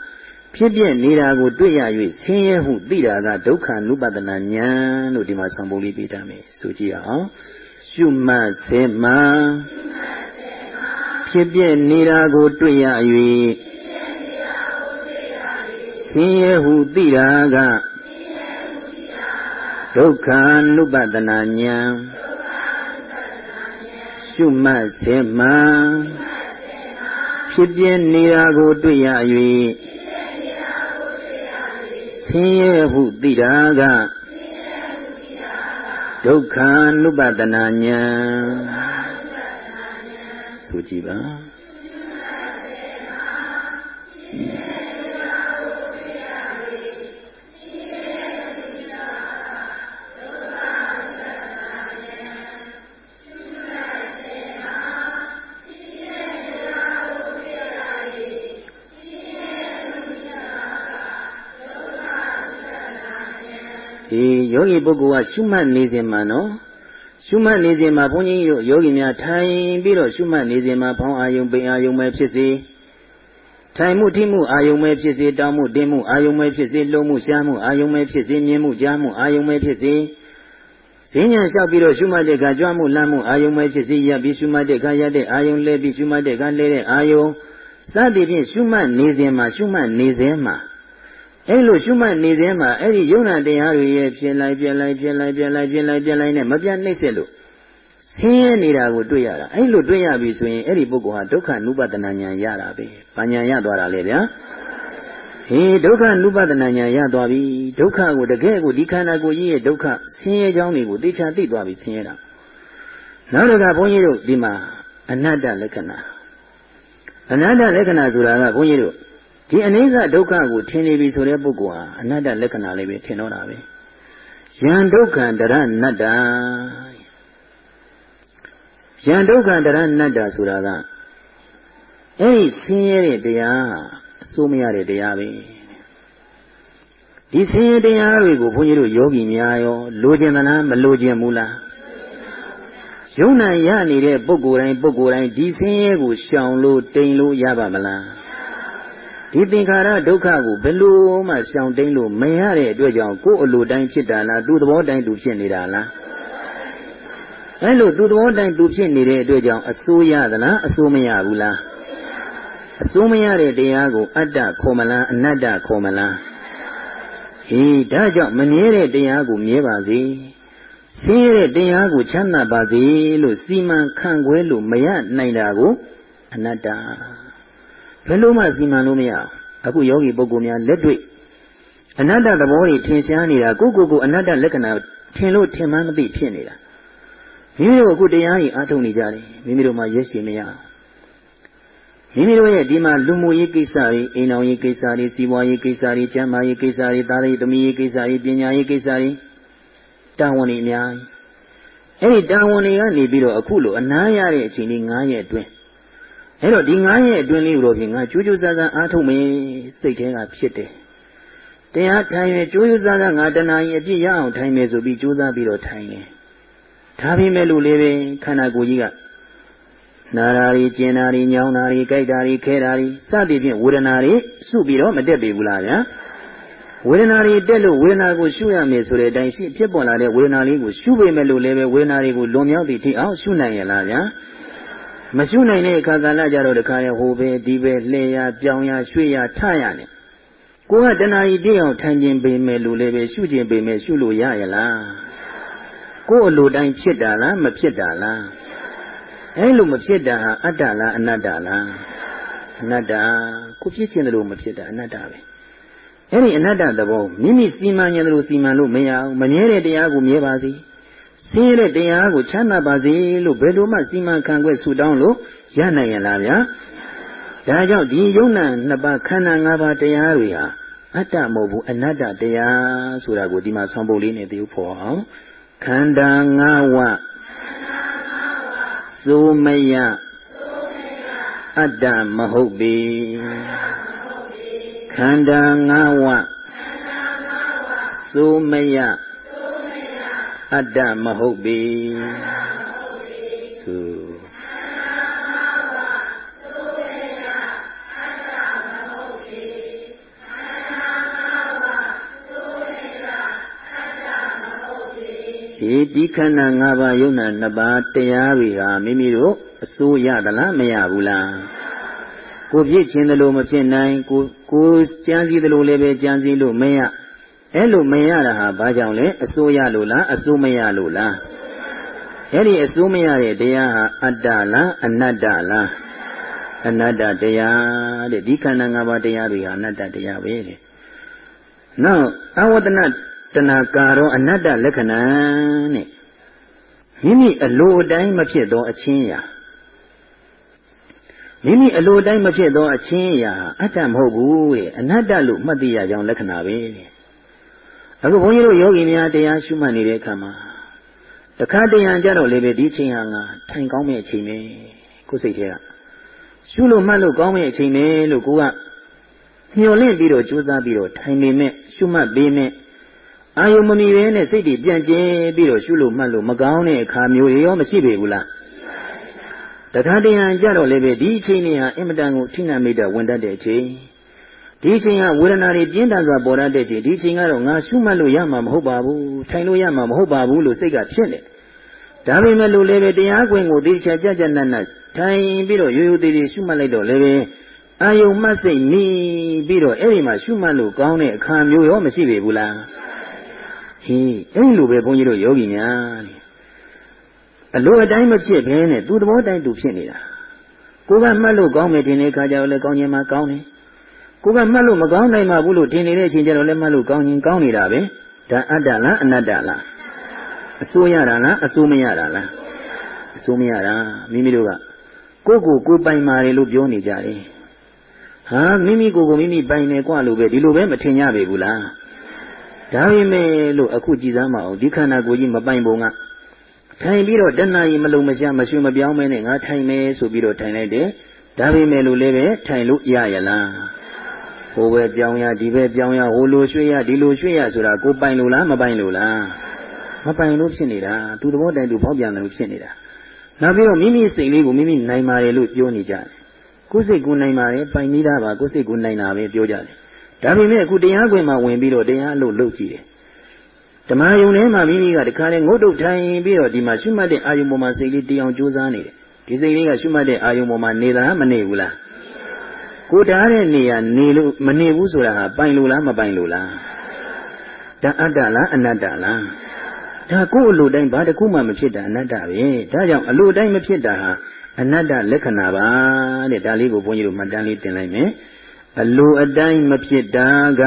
ဖြစ်ပြနေတာကိုတွေ့ရ၍ဆင်းရဲဟုသိတာကဒုက္ခနုပဒနာဉာဏ်လို့ဒီမှာသံပုံလေးပြထားမယ်ဆိုကြည့်အောင်ရှုမှတ်ဆင်းမှာဖြစ်ပြနေတာကိုတွေ့ရ၍ဆင်းရဲဟုသိတာကဒုက္ခ ानु ပဒနာဉာဏ် ရှုမှတ်စေမှဖြစ်ပြနေတာကိုတွေ့ရ၍ဆင်းရဲဟုသိတာကဒုက္ခ ानु ပဒနာဉာဏ်ဆိုကြည့်ပါ ဒီယောဂီပုဂ္ဂိုလ်ကရှုမှတ်နေစဉ်မှာနော်ရှုမှတ်နေစဉ်မှာဘုန်းကြီးတို့ယောဂီများထိုင်ပြီးတော့ရှုမှတ်နေစဉ်မှာဖောင်းအာယုံပိန်အာယုံပဲဖြစ်စေထိုင်မှုထိမှုအာယုံပဲဖြစ်စေတောင်းမှုတင်းမှုအာယုံပဲဖြစ်စေလုံးမှုရှားမှုအာယုံပဲဖြစ်စေမြင်မှုကြားမှုအာယုံပဲဖြစ်စေဈဉ္ညာလျှောက်ပြီးတော့ရှုမှတ်တဲ့အခါကြွမှုလမ်းမှုအာယုံပဲဖြစ်စေရပ်ပြီးရှုမှတ်တဲ့အခါရတဲ့အာယုံလဲပြီးရှုမှတ်တဲ့အခါလဲတဲ့အာယုံစသည်ဖြင့်ရှုမှတ်နေစဉ်မှာရှုမှတ်နေစဉ်မှာ အဲ့လိုရှုမှတ်နေသေးမှာအဲ့ဒီယုံနာတရားတွေရဲ့ဖြစ်လိုက်ပြက်လိုက်ပြက်လိုက်ပြက်လိုက်ပြက်လိုက်ပြက်လိုက်နဲ့မပြတ်နှိမ့်ဆက်လို့ဆင်းရဲနေတာကိုတွေ့ရတာအဲ့လိုတွေ့ရပြီဆိုရင်အဲ့ဒီပုဂ္ဂိုလ်ဟာဒုက္ခနုပဒနာဉာဏ်ရတာပဲ။ဘာဉာဏ်ရသွားတာလဲဗျာ။ဟေးဒုက္ခနုပဒနာဉာဏ်ရသွားပြီ။ဒုက္ခကိုတကယ်ကိုဒီခန္ဓာကိုယ်ကြီးရဲ့ဒုက္ခဆင်းရဲကြောင်းတွေကိုသိချာသိသွားပြီဆင်းရဲတာ။နောက်တစ်ခါဘုန်းကြီးတို့ဒီမှာအနတ္တလက္ခဏာအနတ္တလက္ခဏာဆိုတာကဘုန်းကြီးတို့ ဒီအနိစ္စဒုက္ခကိုထင်နေပြီဆိုတဲ့ပုဂ္ဂိုလ်ဟာအနတ္တလက္ခဏာလေးပဲထင်တော့တာပဲယံဒုက္ခတရဏတ္တယံဒုက္ခတရဏတ္တဆိုတာကအဲ့ဒီဆင်းရဲတဲ့တရားအစိုးမရတဲ့တရားပဲဒီဆင်းရဲတရားတွေကိုဘုန်းကြီးတို့ယောဂီများရောလိုချင်သလားမလိုချင်ဘူးလားယုံနာရနေတဲ့ပုဂ္ဂိုလ်တိုင်းပုဂ္ဂိုလ်တိုင်းဒီဆင်းရဲကိုရှောင်လို့တိမ်လို့ရပါမလား ဒီသင်္ခါရဒုက္ခကိုဘယ်လိုမှရှောင်တိန်လို့မရတဲ့အတွက်ကြောင့်ကိုယ်အလိုတိုင်းဖြစ်တာလားသူ့သဘောတိုင်းသူဖြစ်နေတာလားအဲလိုသူ့သဘောတိုင်းသူဖြစ်နေတဲ့အတွက်ကြောင့်အစိုးရသလားအစိုးမရဘူးလားအစိုးမရတဲ့တရားကိုအတ္တခေါ်မလားအနတ္တခေါ်မလားဟေးဒါကြောင့်မမြဲတဲ့တရားကိုမြဲပါစေဆင်းရဲတဲ့တရားကိုချမ်းသာပါစေလို့စီမံခန့်ခွဲလို့မရနိုင်တာကိုအနတ္တ ဘယ်လိုမှစီမံလို့မရအခုယောဂီပုဂ္ဂိုလ်များလက်တွေ့အနတ္တသဘောတွေထင်ရှားနေတာကိုကိုကိုအနတ္တလက္ခဏာထင်လို့ထင်မှန်းမသိဖြစ်နေတာမိမိတို့အခုတရားကြီးအားထုတ်နေကြတယ်မိမိတို့မှရက်ရှိမရမိမိတို့ရဲ့ဒီမှာလူမှုရေးကိစ္စတွေအိမ်တော်ရေးကိစ္စတွေစီးပွားရေးကိစ္စတွေကျန်းမာရေးကိစ္စတွေသားရေးသမီးရေးကိစ္စတွေပညာရေးကိစ္စတွေတာဝန်တွေအများကြီးအဲ့ဒီတာဝန်တွေကနေပြီးတော့အခုလိုအနားရတဲ့အချိန်လေး9ရက်အတွင်း အဲ့တော့ဒီ9ရက်အတွင်းလေးကိုတော့ဖြင့်ငါကြိုးကြိုးစားစားအားထုတ်မယ်စိတ်ထဲကဖြစ်တယ်တရားထိုင်ရင်ကြိုးရစားကငါတဏှာကြီးအပြည့်ရအောင်ထိုင်မယ်ဆိုပြီးကြိုးစားပြီးတော့ထိုင်တယ်ဒါပေမဲ့လို့လေပဲခန္ဓာကိုယ်ကြီးကနာရာတွေကျင်နာတွေညောင်းတာတွေကြိုက်တာတွေခဲတာတွေစသည်ဖြင့်ဝေဒနာတွေစုပြီးတော့မတက်ပြီဘူးလားဗျာဝေဒနာတွေတက်လို့ဝေဒနာကိုရှုရမယ်ဆိုတဲ့အတိုင်းရှိဖြစ်ပေါ်လာတဲ့ဝေဒနာလေးကိုရှုပေမဲ့လို့လည်းပဲဝေဒနာတွေကိုလွန်မြောက်သည့်ထိအောင်ရှုနိုင်ရလားဗျာ မရှုနိုင်တဲ့အခါကာလကြတော့တခါရဟိုပဲဒီပဲလှည့်ရပြောင်းရရွှေ့ရထရနေကိုကတဏှာကြီးပြည့်အောင်ထိုင်ခြင်းပေမဲ့လို့လည်းပဲရှုခြင်းပေမဲ့ရှုလို့ရရလားကိုယ်အလိုတိုင်းဖြစ်တာလားမဖြစ်တာလားအဲလိုမဖြစ်တာဟာအတ္တလားအနတ္တလားအနတ္တကိုဖြစ်ခြင်းတယ်လို့မဖြစ်တာအနတ္တပဲအဲ့ဒီအနတ္တသဘောမိမိစီမံဉာဏ်လို့စီမံလို့မရဘူးမမြဲတဲ့တရားကိုမြဲပါစေ ဆင်းရဲတဲ့တရားကိုချမ်းသာပါစေလို့ဘယ်လိုမှစီမံခံွက်ဆူတောင်းလို့ရနိုင်ရလားဗျာဒါကြောင့်ဒီယုံနာနှစ်ပါးခန္ဓာ၅ပါးတရားတွေဟာအတ္တမဟုတ်ဘူးအနတ္တတရားဆိုတာကိုဒီမှာဆောင်းပုတ်လေးနဲ့သိဖို့အောင်ခန္ဓာ၅ဝစိုးမယအတ္တမဟုတ်ပေခန္ဓာ၅ဝစိုးမယ အတ္တမဟုတ်ပေသုဒီဒီခန္ဓာ၅ပါးယုံနာ၂ပါးတရားတွေဟာမိမိတို့အစိုးရသလားမရဘူးလားကိုပြည့်ခြင်းသလိုမဖြစ်နိုင်ကိုကိုကြံစည်သလိုလည်းပဲကြံစည်လို့မရ အဲ့လိုမရတာဟာဘာကြောင့်လဲအစိုးရလို့လားအစိုးမရလို့လားအဲ့ဒီအစိုးမရတဲ့တရားဟာအတ္တလားအနတ္တလားအနတ္တတရားတဲ့ဒီခန္ဓာ၅ပါးတရားတွေဟာအနတ္တတရားပဲတဲ့နောက်အဝတ္တနတဏကာရောအနတ္တလက္ခဏာနဲ့မိမိအလိုအတိုင်းမဖြစ်သောအချင်းရာမိမိအလိုတိုင်းမဖြစ်သောအချင်းရာအတ္တမဟုတ်ဘူးတဲ့အနတ္တလို့မှတ်သိရကြောင်းလက္ခဏာပဲတဲ့ အခုဘုန်းကြီးတို့ယောဂီများတရားရှုမှတ်နေတဲ့အခါမှာတခါတရံကြတော့လေပဲဒီချိန်ဟာငါထိုင်ကောင်းမဲ့အချိန်ပဲကိုယ်စိတ်ထဲကရှုလို့မှတ်လို့ကောင်းမဲ့အချိန်ပဲလို့ကိုကမျှော်လင့်ပြီးတော့ကြိုးစားပြီးတော့ထိုင်နေမဲ့ရှုမှတ်ပေးမဲ့အာယုံမမီပဲနဲ့စိတ်တွေပြန်ကျဲပြီးတော့ရှုလို့မှတ်လို့မကောင်းတဲ့အခါမျိုးရောမရှိပေဘူးလားတခါတရံကြတော့လည်းပဲဒီအချိန်လေးဟာအင်မတန်ကိုထိနာမိတဲ့ဝင်တတ်တဲ့အချိန် ဒီအချိန်ကဝေဒနာတွေပြင်းထန်စွာပေါ်တတ်တဲ့အချိန်ဒီအချိန်ကတော့ငါရှုမှတ်လို့ရမှာမဟုတ်ပါဘူးထိုင်လို့ရမှာမဟုတ်ပါဘူးလို့စိတ်ကဖြစ်နေဒါပေမဲ့လို့လည်းပဲတရားခွင်ကိုသိချာကြကြနတ်နတ်ထိုင်ပြီးတော့ရိုးရိုးသေးသေးရှုမှတ်လိုက်တော့လည်းပဲအာယုံမှတ်စိတ်နီးပြီးတော့အဲ့ဒီမှာရှုမှတ်လို့ကောင်းတဲ့အခါမျိုးရောမရှိပေဘူးလားဟင်းအဲ့လိုပဲဘုန်းကြီးတို့ယောဂီများအလိုအတိုင်းမဖြစ်ဘဲနဲ့သူ့သဘောတိုင်းသူဖြစ်နေတာကိုကမှတ်လို့ကောင်းမယ်ထင်တဲ့အခါကျတော့လည်းကောင်းခြင်းမှကောင်းတယ် ကိုကမှတ်လို့မကောင်းနိုင်ပါဘူးလို့ထင်နေတဲ့အချိန်ကျတော့လည်းမှတ်လို့ကောင်းခြင်းကောင်းနေတာပဲဒါအတ္တလားအနတ္တလားအစိုးရတာလားအစိုးမရတာလားအစိုးမရတာမိမိတို့ကကိုကိုကိုပိုင်ပါတယ်လို့ပြောနေကြတယ်ဟာမိမိကိုကိုမိမိပိုင်တယ်กว่าလို့ပဲဒီလိုပဲမထင်ကြပေဘူးလားဒါပေမဲ့လို့အခုကြည်စမ်းမအောင်ဒီခန္ဓာကိုယ်ကြီးမပိုင်ပုံကထိုင်ပြီးတော့တဏှာကြီးမလုံမရှားမရွှေမပြောင်းမဲနဲ့ငါထိုင်မယ်ဆိုပြီးတော့ထိုင်လိုက်တယ်ဒါပေမဲ့လို့လည်းပဲထိုင်လို့ရရလား ဟိုပဲပြောင်းရဒီပဲပြောင်းရဟိုလိုရွှေ့ရဒီလိုရွှေ့ရဆိုတာကိုပိုင်လို့လားမပိုင်လို့လားမပိုင်လို့ဖြစ်နေတာသူသဘောတိုင်သူဖောက်ပြန်တယ်လို့ဖြစ်နေတာနောက်ပြီးတော့မိမိစိတ်လေးကိုမိမိနိုင်ပါတယ်လို့ပြောနေကြတယ်ကိုယ်စိတ်ကိုနိုင်ပါတယ်ပိုင်နေတာပါကိုယ်စိတ်ကိုနိုင်တာပဲပြောကြတယ်ဒါပေမဲ့အခုတရားခွင်မှာဝင်ပြီးတော့တရားလို့လုပ်ကြည့်တယ်ဓမ္မယုံထဲမှာမိမိကတခါလေငုတ်တုတ်ထိုင်ပြီးတော့ဒီမှာရှုမှတ်တဲ့အာယုံပေါ်မှာစိတ်လေးတရားကြိုးစားနေတယ်ဒီစိတ်လေးကရှုမှတ်တဲ့အာယုံပေါ်မှာနေသလားမနေဘူးလား ကိုတားတဲ့နေရာနေလို့မနေဘူးဆိုတာဟာပိုင်လို့လားမပိုင်လို့လားဒါအတ္တလားအနတ္တလားဒါကိုယ်အလိုတိုင်းဘာတစ်ခုမှမဖြစ်တာအနတ္တပဲဒါကြောင့်အလိုတိုင်းမဖြစ်တာဟာအနတ္တလက္ခဏာပါတဲ့ဒါလေးကိုဘုန်းကြီးတို့မှတ်တမ်းလေးတင်လိုက်မယ်အလိုအတိုင်းမဖြစ်တာက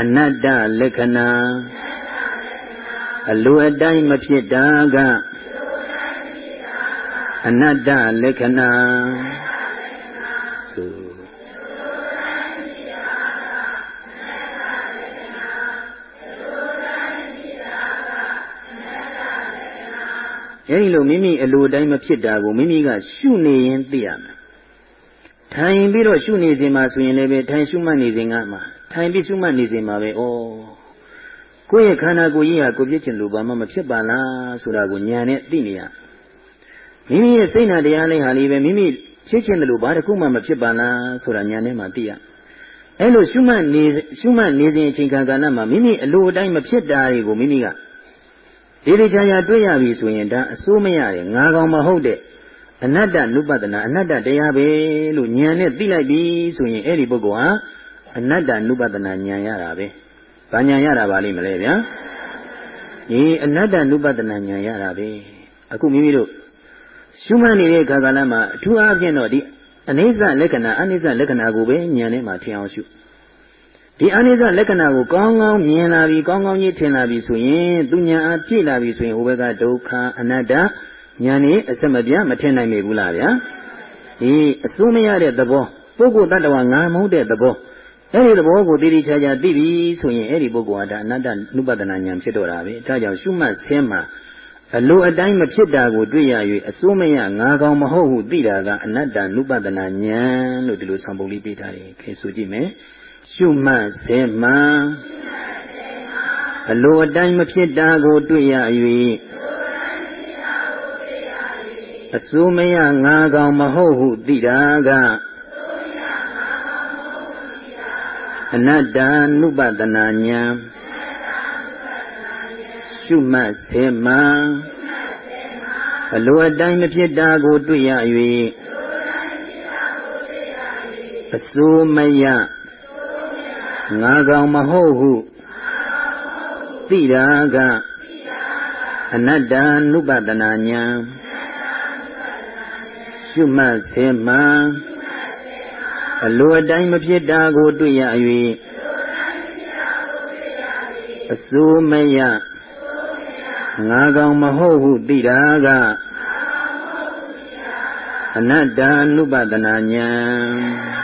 အနတ္တလက္ခဏာအလိုအတိုင်းမဖြစ်တာက အနတ္တလက္ခဏာဆိုအဲဒီလိုမိမိအလိုတိုင်းမဖြစ်တာကိုမိမိကရှုနေရင်သိရမယ်ထိုင်ပြီးတော့ရှုနေစဉ်မှာဆိုရင်လည်းပဲထိုင်ရှုမှတ်နေစဉ်ကမှထိုင်ပြီးရှုမှတ်နေစဉ်မှာပဲဩကိုယ့်ရဲ့ခန္ဓာကိုယ်ကြီးဟာကိုပြစ်ချင်လို့ဘာမှမဖြစ်ပါလားဆိုတာကိုညာနဲ့သိနေရ မိမိရဲ့စိတ်နာတရားလေးဟာလေးပဲမိမိဖြစ်ချင်တယ်လို့ဘာတစ်ခုမှမဖြစ်ပါလားဆိုတာညာနဲ့မှသိရအဲ့လိုရှုမှတ်နေရှုမှတ်နေစဉ်အချိန်ကာလမှာမိမိအလိုအတိုင်းမဖြစ်တာတွေကိုမိမိကဒီလိုကြာကြာတွေ့ရပြီဆိုရင်ဒါအစိုးမရတယ်ငါကောင်မဟုတ်တဲ့အနတ္တနုပဒနာအနတ္တတရားပဲလို့ဉာဏ်နဲ့သိလိုက်ပြီဆိုရင်အဲ့ဒီပုဂ္ဂိုလ်ဟာအနတ္တနုပဒနာဉာဏ်ရတာပဲ။ဘာဉာဏ်ရတာပါလိမ့်မလဲဗျာ။ဒီအနတ္တနုပဒနာဉာဏ်ရတာပဲ။အခုမိမိတို့ ရှုမှတ်နေတဲ့ခါကလာမှာအထူးအားဖြင့်တော့ဒီအနိစ္စလက္ခဏာအနိစ္စလက္ခဏာကိုပဲဉာဏ်နဲ့မှထင်အောင်ရှု။ဒီအနိစ္စလက္ခဏာကိုကောင်းကောင်းမြင်လာပြီကောင်းကောင်းကြီးထင်လာပြီဆိုရင်သူဉာဏ်အားပြည့်လာပြီဆိုရင်ဟိုဘက်ကဒုက္ခအနတ္တညာနေအစမပြမထင်နိုင်မိဘူးလားဗျာဒီအစိုးမရတဲ့သဘောပုဂ္ဂိုလ်တ attva ငါမဟုတ်တဲ့သဘောအဲ့ဒီသဘောကိုတည်တည်ချာချာသိပြီဆိုရင်အဲ့ဒီပုဂ္ဂိုလ်ဟာဒါအနတ္တနုပဒနာဉာဏ်ဖြစ်တော့တာပဲဒါကြောင့်ရှုမှတ်ဆင်းမှာ အလိုအတိုင်းမဖြစ်တာကိုတွေ့ရ၍အစိုးမရငါကောင်မဟုတ်ဟုသိတာကအနတ္တနုပဒနာဉာဏ်လို့ဒီလိုဆောင်ပုံလေးပေးထားတယ်ခင်ဆိုကြည့်မယ်ရှုမှတ်ဆင်းမှာအလိုအတိုင်းမဖြစ်တာကိုတွေ့ရ၍အစိုးမရငါကောင်မဟုတ်ဟုသိတာကအနတ္တနုပဒနာညာ ရှုမှတ်စေမှအလိုအတိုင်းမဖြစ်တာကိုတွေ့ရ၍အစိုးမရငါကောင်မဟုတ်ဟုသိတာကအနတ္တနုပဒနာညာရှုမှတ်စေမှအလိုအတိုင်းမဖြစ်တာကိုတွေ့ရ၍အစိုးမရ ငါကောင်မဟုတ်ဟုသိတာကအနတ္တနုပဒနာညာယော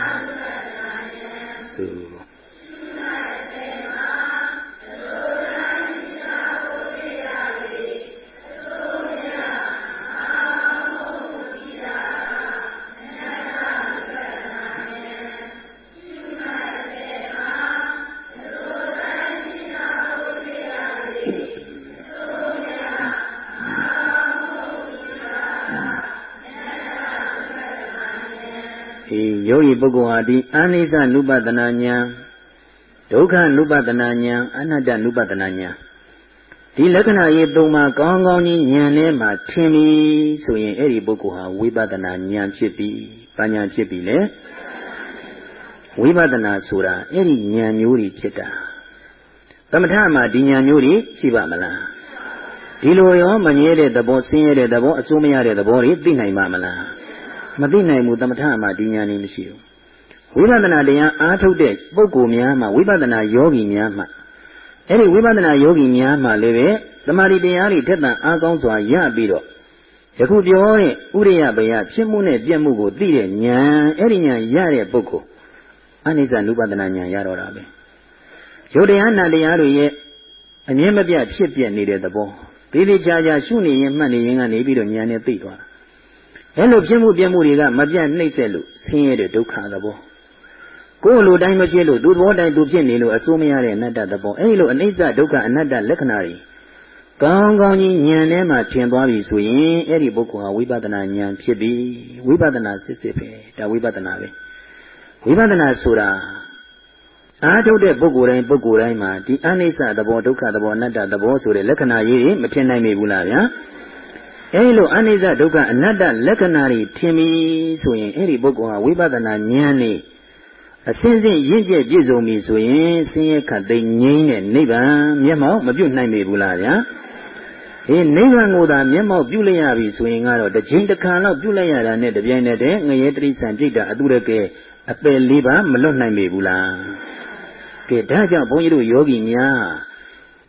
ပုဂ္ဂိုလ်ဟာဒီအာနိစ္စနုပဒနာညာဒုက္ခနုပဒနာညာအနတ္တနုပဒနာညာဒီလက္ခဏာရေးသုံးပါးကောင်းကောင်းကြီးဉာဏ်ထဲမှာထင်ပြီဆိုရင်အဲ့ဒီပုဂ္ဂိုလ်ဟာဝိပဿနာဉာဏ်ဖြစ်ပြီ။ဘာဉာဏ်ဖြစ်ပြီလဲ။ဝိပဿနာဆိုတာအဲ့ဒီဉာဏ်မျိုးတွေဖြစ်တာ။သမထမှာဒီဉာဏ်မျိုးတွေရှိပါမလား။ဒီလိုရောမမြဲတဲ့သဘောဆင်းရဲတဲ့သဘောအစိုးမရတဲ့သဘောတွေသိနိုင်ပါမလား။မသိနိုင်ဘူးသမထမှာဒီညာနေမရှိဘူး ဝိပဿနာတရားအားထုတ်တဲ့ပုဂ္ဂိုလ်များမှာဝိပဿနာယောဂီများမှာအဲ့ဒီဝိပဿနာယောဂီများမှာလည်းပဲသမာဓိတရားတွေထက်သန်အားကောင်းစွာရပြီးတော့ယခုပြောတဲ့ဥရိယဘယဖြစ်မှုနဲ့ပြက်မှုကိုသိတဲ့ဉာဏ်အဲ့ဒီဉာဏ်ရတဲ့ပုဂ္ဂိုလ်အနိစ္စနုပဒနာဉာဏ်ရတော့တာပဲယုတ်တရားနာတရားတွေရဲ့အမြဲမပြတ်ဖြစ်ပြနေတဲ့သဘောသေးသေးချာချာရှုနေရင်မှတ်နေရင်ကနေပြီးတော့ဉာဏ်နဲ့သိသွားတာအဲလိုဖြစ်မှုပြမှုတွေကမပြတ်နှိမ့်ဆက်လို့ဆင်းရဲတဲ့ဒုက္ခသဘော ကိုယ်လိုတိုင်းမဖြစ်လို့သူသဘောတိုင်းသူဖြစ်နေလို့အစိုးမရတဲ့အနတ္တသဘောအဲဒီလိုအနိစ္စဒုက္ခအနတ္တလက္ခဏာတွေကောင်းကောင်းကြီးဉာဏ်ထဲမှာထင်သွားပြီဆိုရင်အဲ့ဒီပုဂ္ဂိုလ်ဟာဝိပဿနာဉာဏ်ဖြစ်ပြီဝိပဿနာစစ်စစ်ပဲဒါဝိပဿနာပဲဝိပဿနာဆိုတာအားထုတ်တဲ့ပုဂ္ဂိုလ်တိုင်းပုဂ္ဂိုလ်တိုင်းမှာဒီအနိစ္စသဘောဒုက္ခသဘောအနတ္တသဘောဆိုတဲ့လက္ခဏာကြီးတွေမထင်နိုင်မိဘူးလားဗျာအဲဒီလိုအနိစ္စဒုက္ခအနတ္တလက္ခဏာတွေထင်ပြီဆိုရင်အဲ့ဒီပုဂ္ဂိုလ်ဟာဝိပဿနာဉာဏ်နဲ့ အစဉ်စဉ်ရင့်ကျက်ပြည့်စုံပြီဆိုရင်ဆင်းရဲခတ်သိမ်းငြိမ်းတဲ့နိဗ္ဗာန်မျက်မှောက်မပြုတ်နိုင်ပေဘူးလားဗျာအေးနိဗ္ဗာန်ကိုသာမျက်မှောက်ပြုတ်လိုက်ရပြီဆိုရင်ကတော့တစ်ချိန်တစ်ခါလောက်ပြုတ်လိုက်ရတာနဲ့တပြိုင်နက်တည်းငရဲတိဆန်ပြိတ္တာအတုရကဲအပယ်လေးပါမလွတ်နိုင်ပေဘူးလားကဲဒါကြောင့်ဘုန်းကြီးတို့ယောဂီများ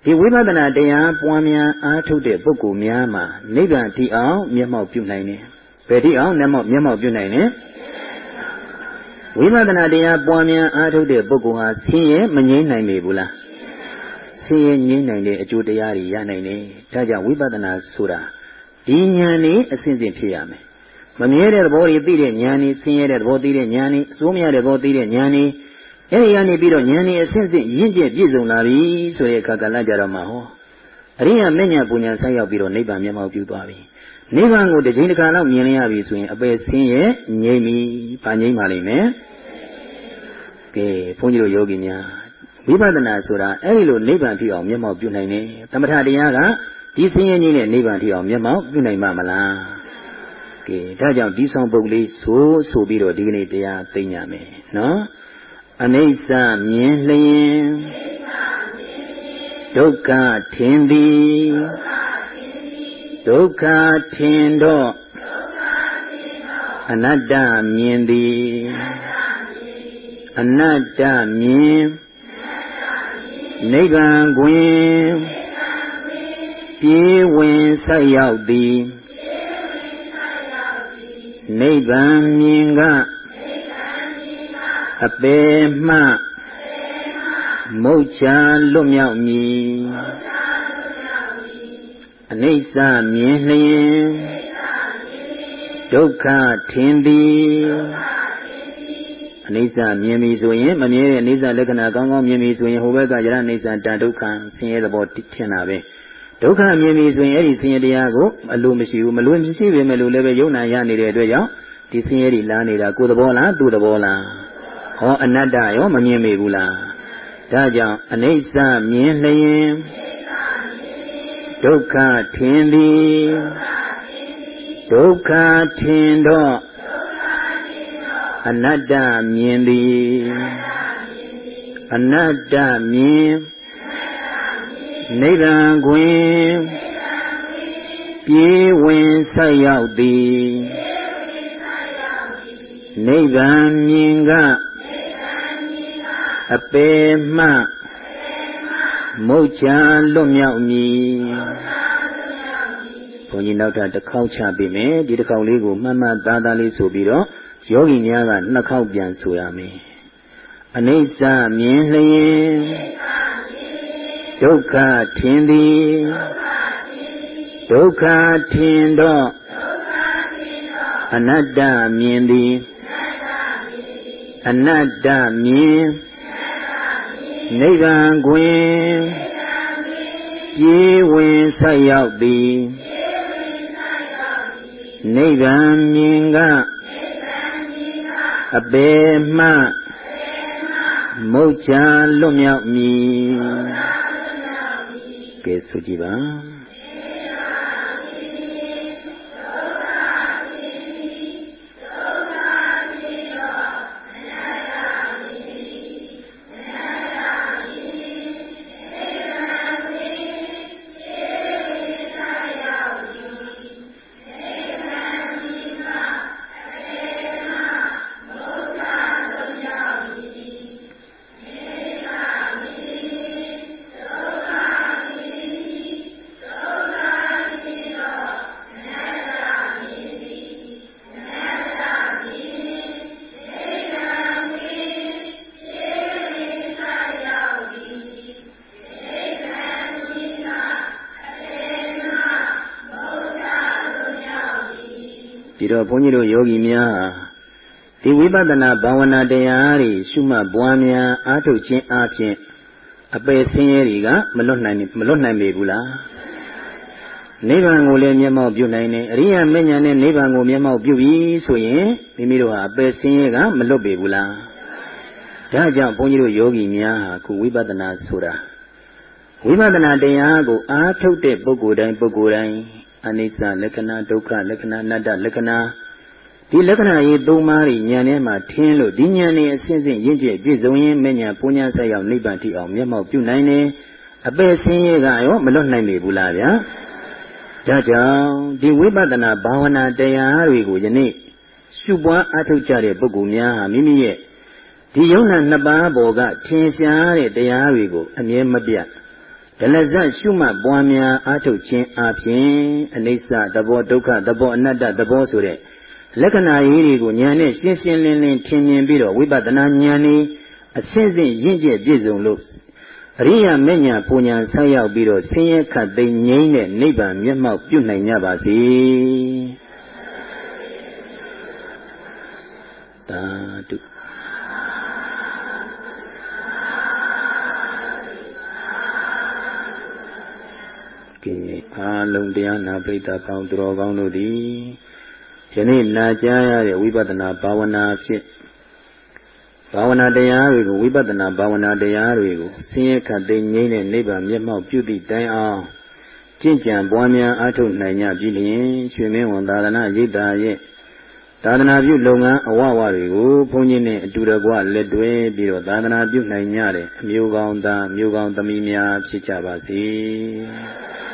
ဒီဝိပဿနာတရားပွားများအားထုတ်တဲ့ပုဂ္ဂိုလ်များမှာနိဗ္ဗာန်ထိအောင်မျက်မှောက်ပြုနိုင်တယ်။ဘယ်ထိအောင်မျက်မှောက်မျက်မှောက်ပြုနိုင်လဲ။ ဝိပဿနာတရားပွားများအားထုတ်တဲ့ပုဂ္ဂိုလ်ဟာဆင်းရဲမငြိမ်းနိုင်ပေဘူးလား။ဆင်းရဲငြိမ်းနိုင်တဲ့အကျိုးတရားတွေရနိုင်တယ်။ဒါကြောင့်ဝိပဿနာဆိုတာဒီဉာဏ်လေးအစဉ်စဉ်ဖြစ်ရမယ်။မ မမြဲတဲ့သဘောတွေသိတဲ့ဉာဏ်นี่ဆင်းရဲတဲ့သဘောသိတဲ့ဉာဏ်นี่အစိုးမရတဲ့သဘောသိတဲ့ဉာဏ်นี่အဲဒီကနေပြီးတော့ဉာဏ်นี่အစစ်စစ်ရင့်ကျက်ပြည့်စုံလာပြီဆိုတဲ့အခါကလည်းကြတော့မှဟောအရိယာမဉ္ဇဉ်ပူညာဆက်ရောက်ပြီးတော့နိဗ္ဗာန်မျက်မှောက်ပြုသွားပြီ နိဗ္ဗာန်ကိုတစ်ချိန်တစ်ခါတော့မြင်ရပြီဆိုရင်အပယ်ဆင်းရဲငြိမ့်ပြီ။ဘာငြိမ့်ပါလိမ့်မယ်။ကဲဘုန်းကြီးတို့ယောဂီများဝိပဿနာဆိုတာအဲ့ဒီလိုနိဗ္ဗာန်ထိအောင်မျက်မှောက်ပြုနိုင်တယ်။သမထတရားကဒီဆင်းရဲကြီးနဲ့နိဗ္ဗာန်ထိအောင်မျက်မှောက်ပြုနိုင်မှာမလား။ကဲဒါကြောင့်ဒီဆောင်ပုဒ်လေးဆိုဆိုပြီးတော့ဒီကနေ့တရားသိညာမယ်နော်။အနိစ္စမြင်လျင်ဒုက္ခထင်သည် ဒုက္ခထင်တော့အနတ္တမြင်သည်အနတ္တမြင်နိဗ္ဗာန်တွင်ပြေးဝင်ဆက်ရောက်သည်နိဗ္ဗာန်မြင်ကအပေမှမုတ်ချလွတ်မြောက်မည် အနိစ္စမြင်လျင်ဒုက္ခထင်သည်အနိစ္စမြင်ပြီဆိုရင်မမြဲတဲ့အနိစ္စလက္ခဏာကောင်းကောင်းမြင်ပြီဆိုရင်ဟိုဘက်ကယရအနိစ္စတဒုက္ခဆင်းရဲသဘောထင်တာပဲဒုက္ခမြင်ပြီဆိုရင်အဲ့ဒီဆင်းရဲတရားကိုအလိုမရှိဘူးမလိုမရှိပေမဲ့လို့လည်းပဲယုံနာရနေတဲ့အတွက်ကြောင့်ဒီဆင်းရဲတွေလာနေတာကိုယ်သဘောလားသူ့သဘောလားဟောအနတ္တရောမမြင်မိဘူးလားဒါကြောင့်အနိစ္စမြင်လျင် ဒုက္ခထင်သည်ဒုက္ခထင်တော့အနတ္တမြင်သည်အနတ္တမြင်နိဗ္ဗာန်တွင်ပြေးဝင်ဆက်ရောက်သည်နိဗ္ဗာန်မြင်ကအပေမှ မုတ်ချလွတ်မြောက်မည်ဘုန်းကြီးနောက်ထပ်တစ်ခေါက်ချပေးမယ်ဒီတစ်ခေါက်လေးကိုမှတ်မှတ်သားသားလေးဆိုပြီးတော့ယောဂီများကနှစ်ခေါက်ပြန်ဆိုရမယ်အနိစ္စမြင်လျင်ဒုက္ခထင်သည်ဒုက္ခထင်တော့အနတ္တမြင်သည်အနတ္တမြင် နိဗ္ဗာန်တွင်ပြေးဝင်ဆက်ရောက်သည်နိဗ္ဗာန်မြင်ကအပေမှမုတ်ချလွတ်မြောက်မည်ကဲဆိုကြည့်ပါ ဘုန်းကြီးတို့ယောဂီများဒီဝိပဿနာဘာဝနာတရားတွေရှုမှတ်ပွားများအားထုတ်ခြင်းအပြင်အပယ်ဆင်းရဲတွေကမလွတ်နိုင်မလွတ်နိုင်ပေဘူးလားနိဗ္ဗာန်ကိုလည်းမျက်မှောက်ပြုနိုင်တယ်အရိယာမဉ္ဇဏ်နဲ့နိဗ္ဗာန်ကိုမျက်မှောက်ပြုပြီဆိုရင်မိမိတို့ဟာအပယ်ဆင်းရဲကမလွတ်ပေဘူးလားဒါကြောင့်ဘုန်းကြီးတို့ယောဂီများဟာခုဝိပဿနာဆိုတာဝိပဿနာတရားကိုအားထုတ်တဲ့ပုဂ္ဂိုလ်တိုင်းပုဂ္ဂိုလ်တိုင်းအနိစ္စလက္ခဏာဒုက္ခလက္ခဏာအနတ္တလက္ခဏာ ဒီလက္ခဏာရေးသုံးပါးကြီးဉာဏ်ထဲမှာထင်းလို့ဒီဉာဏ်နဲ့အစဉ်စဉ်ရင့်ကျက်ပြည့်စုံရင်မဉဏ်ပူညာဆက်ရောက်နိဗ္ဗာန်ထိအောင်မျက်မှောက်ပြုနိုင်တယ်အပယ်ဆင်းရဲကရောမလွတ်နိုင်ပေဘူးလားဗျာဒါကြောင့်ဒီဝိပဿနာဘာဝနာတရားတွေကိုယနေ့ရှုပွားအားထုတ်ကြတဲ့ပုဂ္ဂိုလ်များဟာမိမိရဲ့ဒီယုံနာနှစ်ပါးပေါ်ကထင်ရှားတဲ့တရားတွေကိုအမြဲမပြတ်ဒလဇတ်ရှုမှတ်ပွားများအားထုတ်ခြင်းအပြင်အနိစ္စသဘောဒုက္ခသဘောအနတ္တသဘောဆိုတဲ့ လက္ခဏာရေးတွေကိုဉာဏ်နဲ့ရှင်းရှင်းလင်းလင်းထင်မြင်ပြီးတော့ဝိပဿနာဉာဏ်ဤအစစ်စစ်ရင့်ကျက်ပြည့်စုံလို့အရိယာမေညာပူညာဆက်ရောက်ပြီးတော့ဆင်းရဲခတ်သိမ်းငြိမ်းတဲ့နိဗ္ဗာန်မျက်မှောက်ပြုနိုင်ကြပါစေသာဓုကဲအားလုံးတရားနာပရိသတ်ပေါင်းသူတော်ကောင်းတို့သည် ယနေ့နာကြားရတဲ့ဝိပဿနာဘာဝနာဖြင့်ဘာဝနာတရားတွေကိုဝိပဿနာဘာဝနာတရားတွေကိုဆင်းရဲခတ်သိမ်းငြိမ်းတဲ့နိဗ္ဗာန်မျက်မှောက်ပြုသည့်တိုင်အောင်ကျင့်ကြံပွားများအားထုတ်နိုင်ကြပြီလျင်ရွှေမင်းဝန်သာသနာရိပ်သာရဲ့သာသနာပြုလုပ်ငန်းအဝဝတွေကိုဘုန်းကြီးနဲ့အတူတကွလက်တွဲပြီးတော့သာသနာပြုနိုင်ကြတဲ့အမျိုးကောင်းသားမျိုးကောင်းသမီးများဖြစ်ကြပါစေ။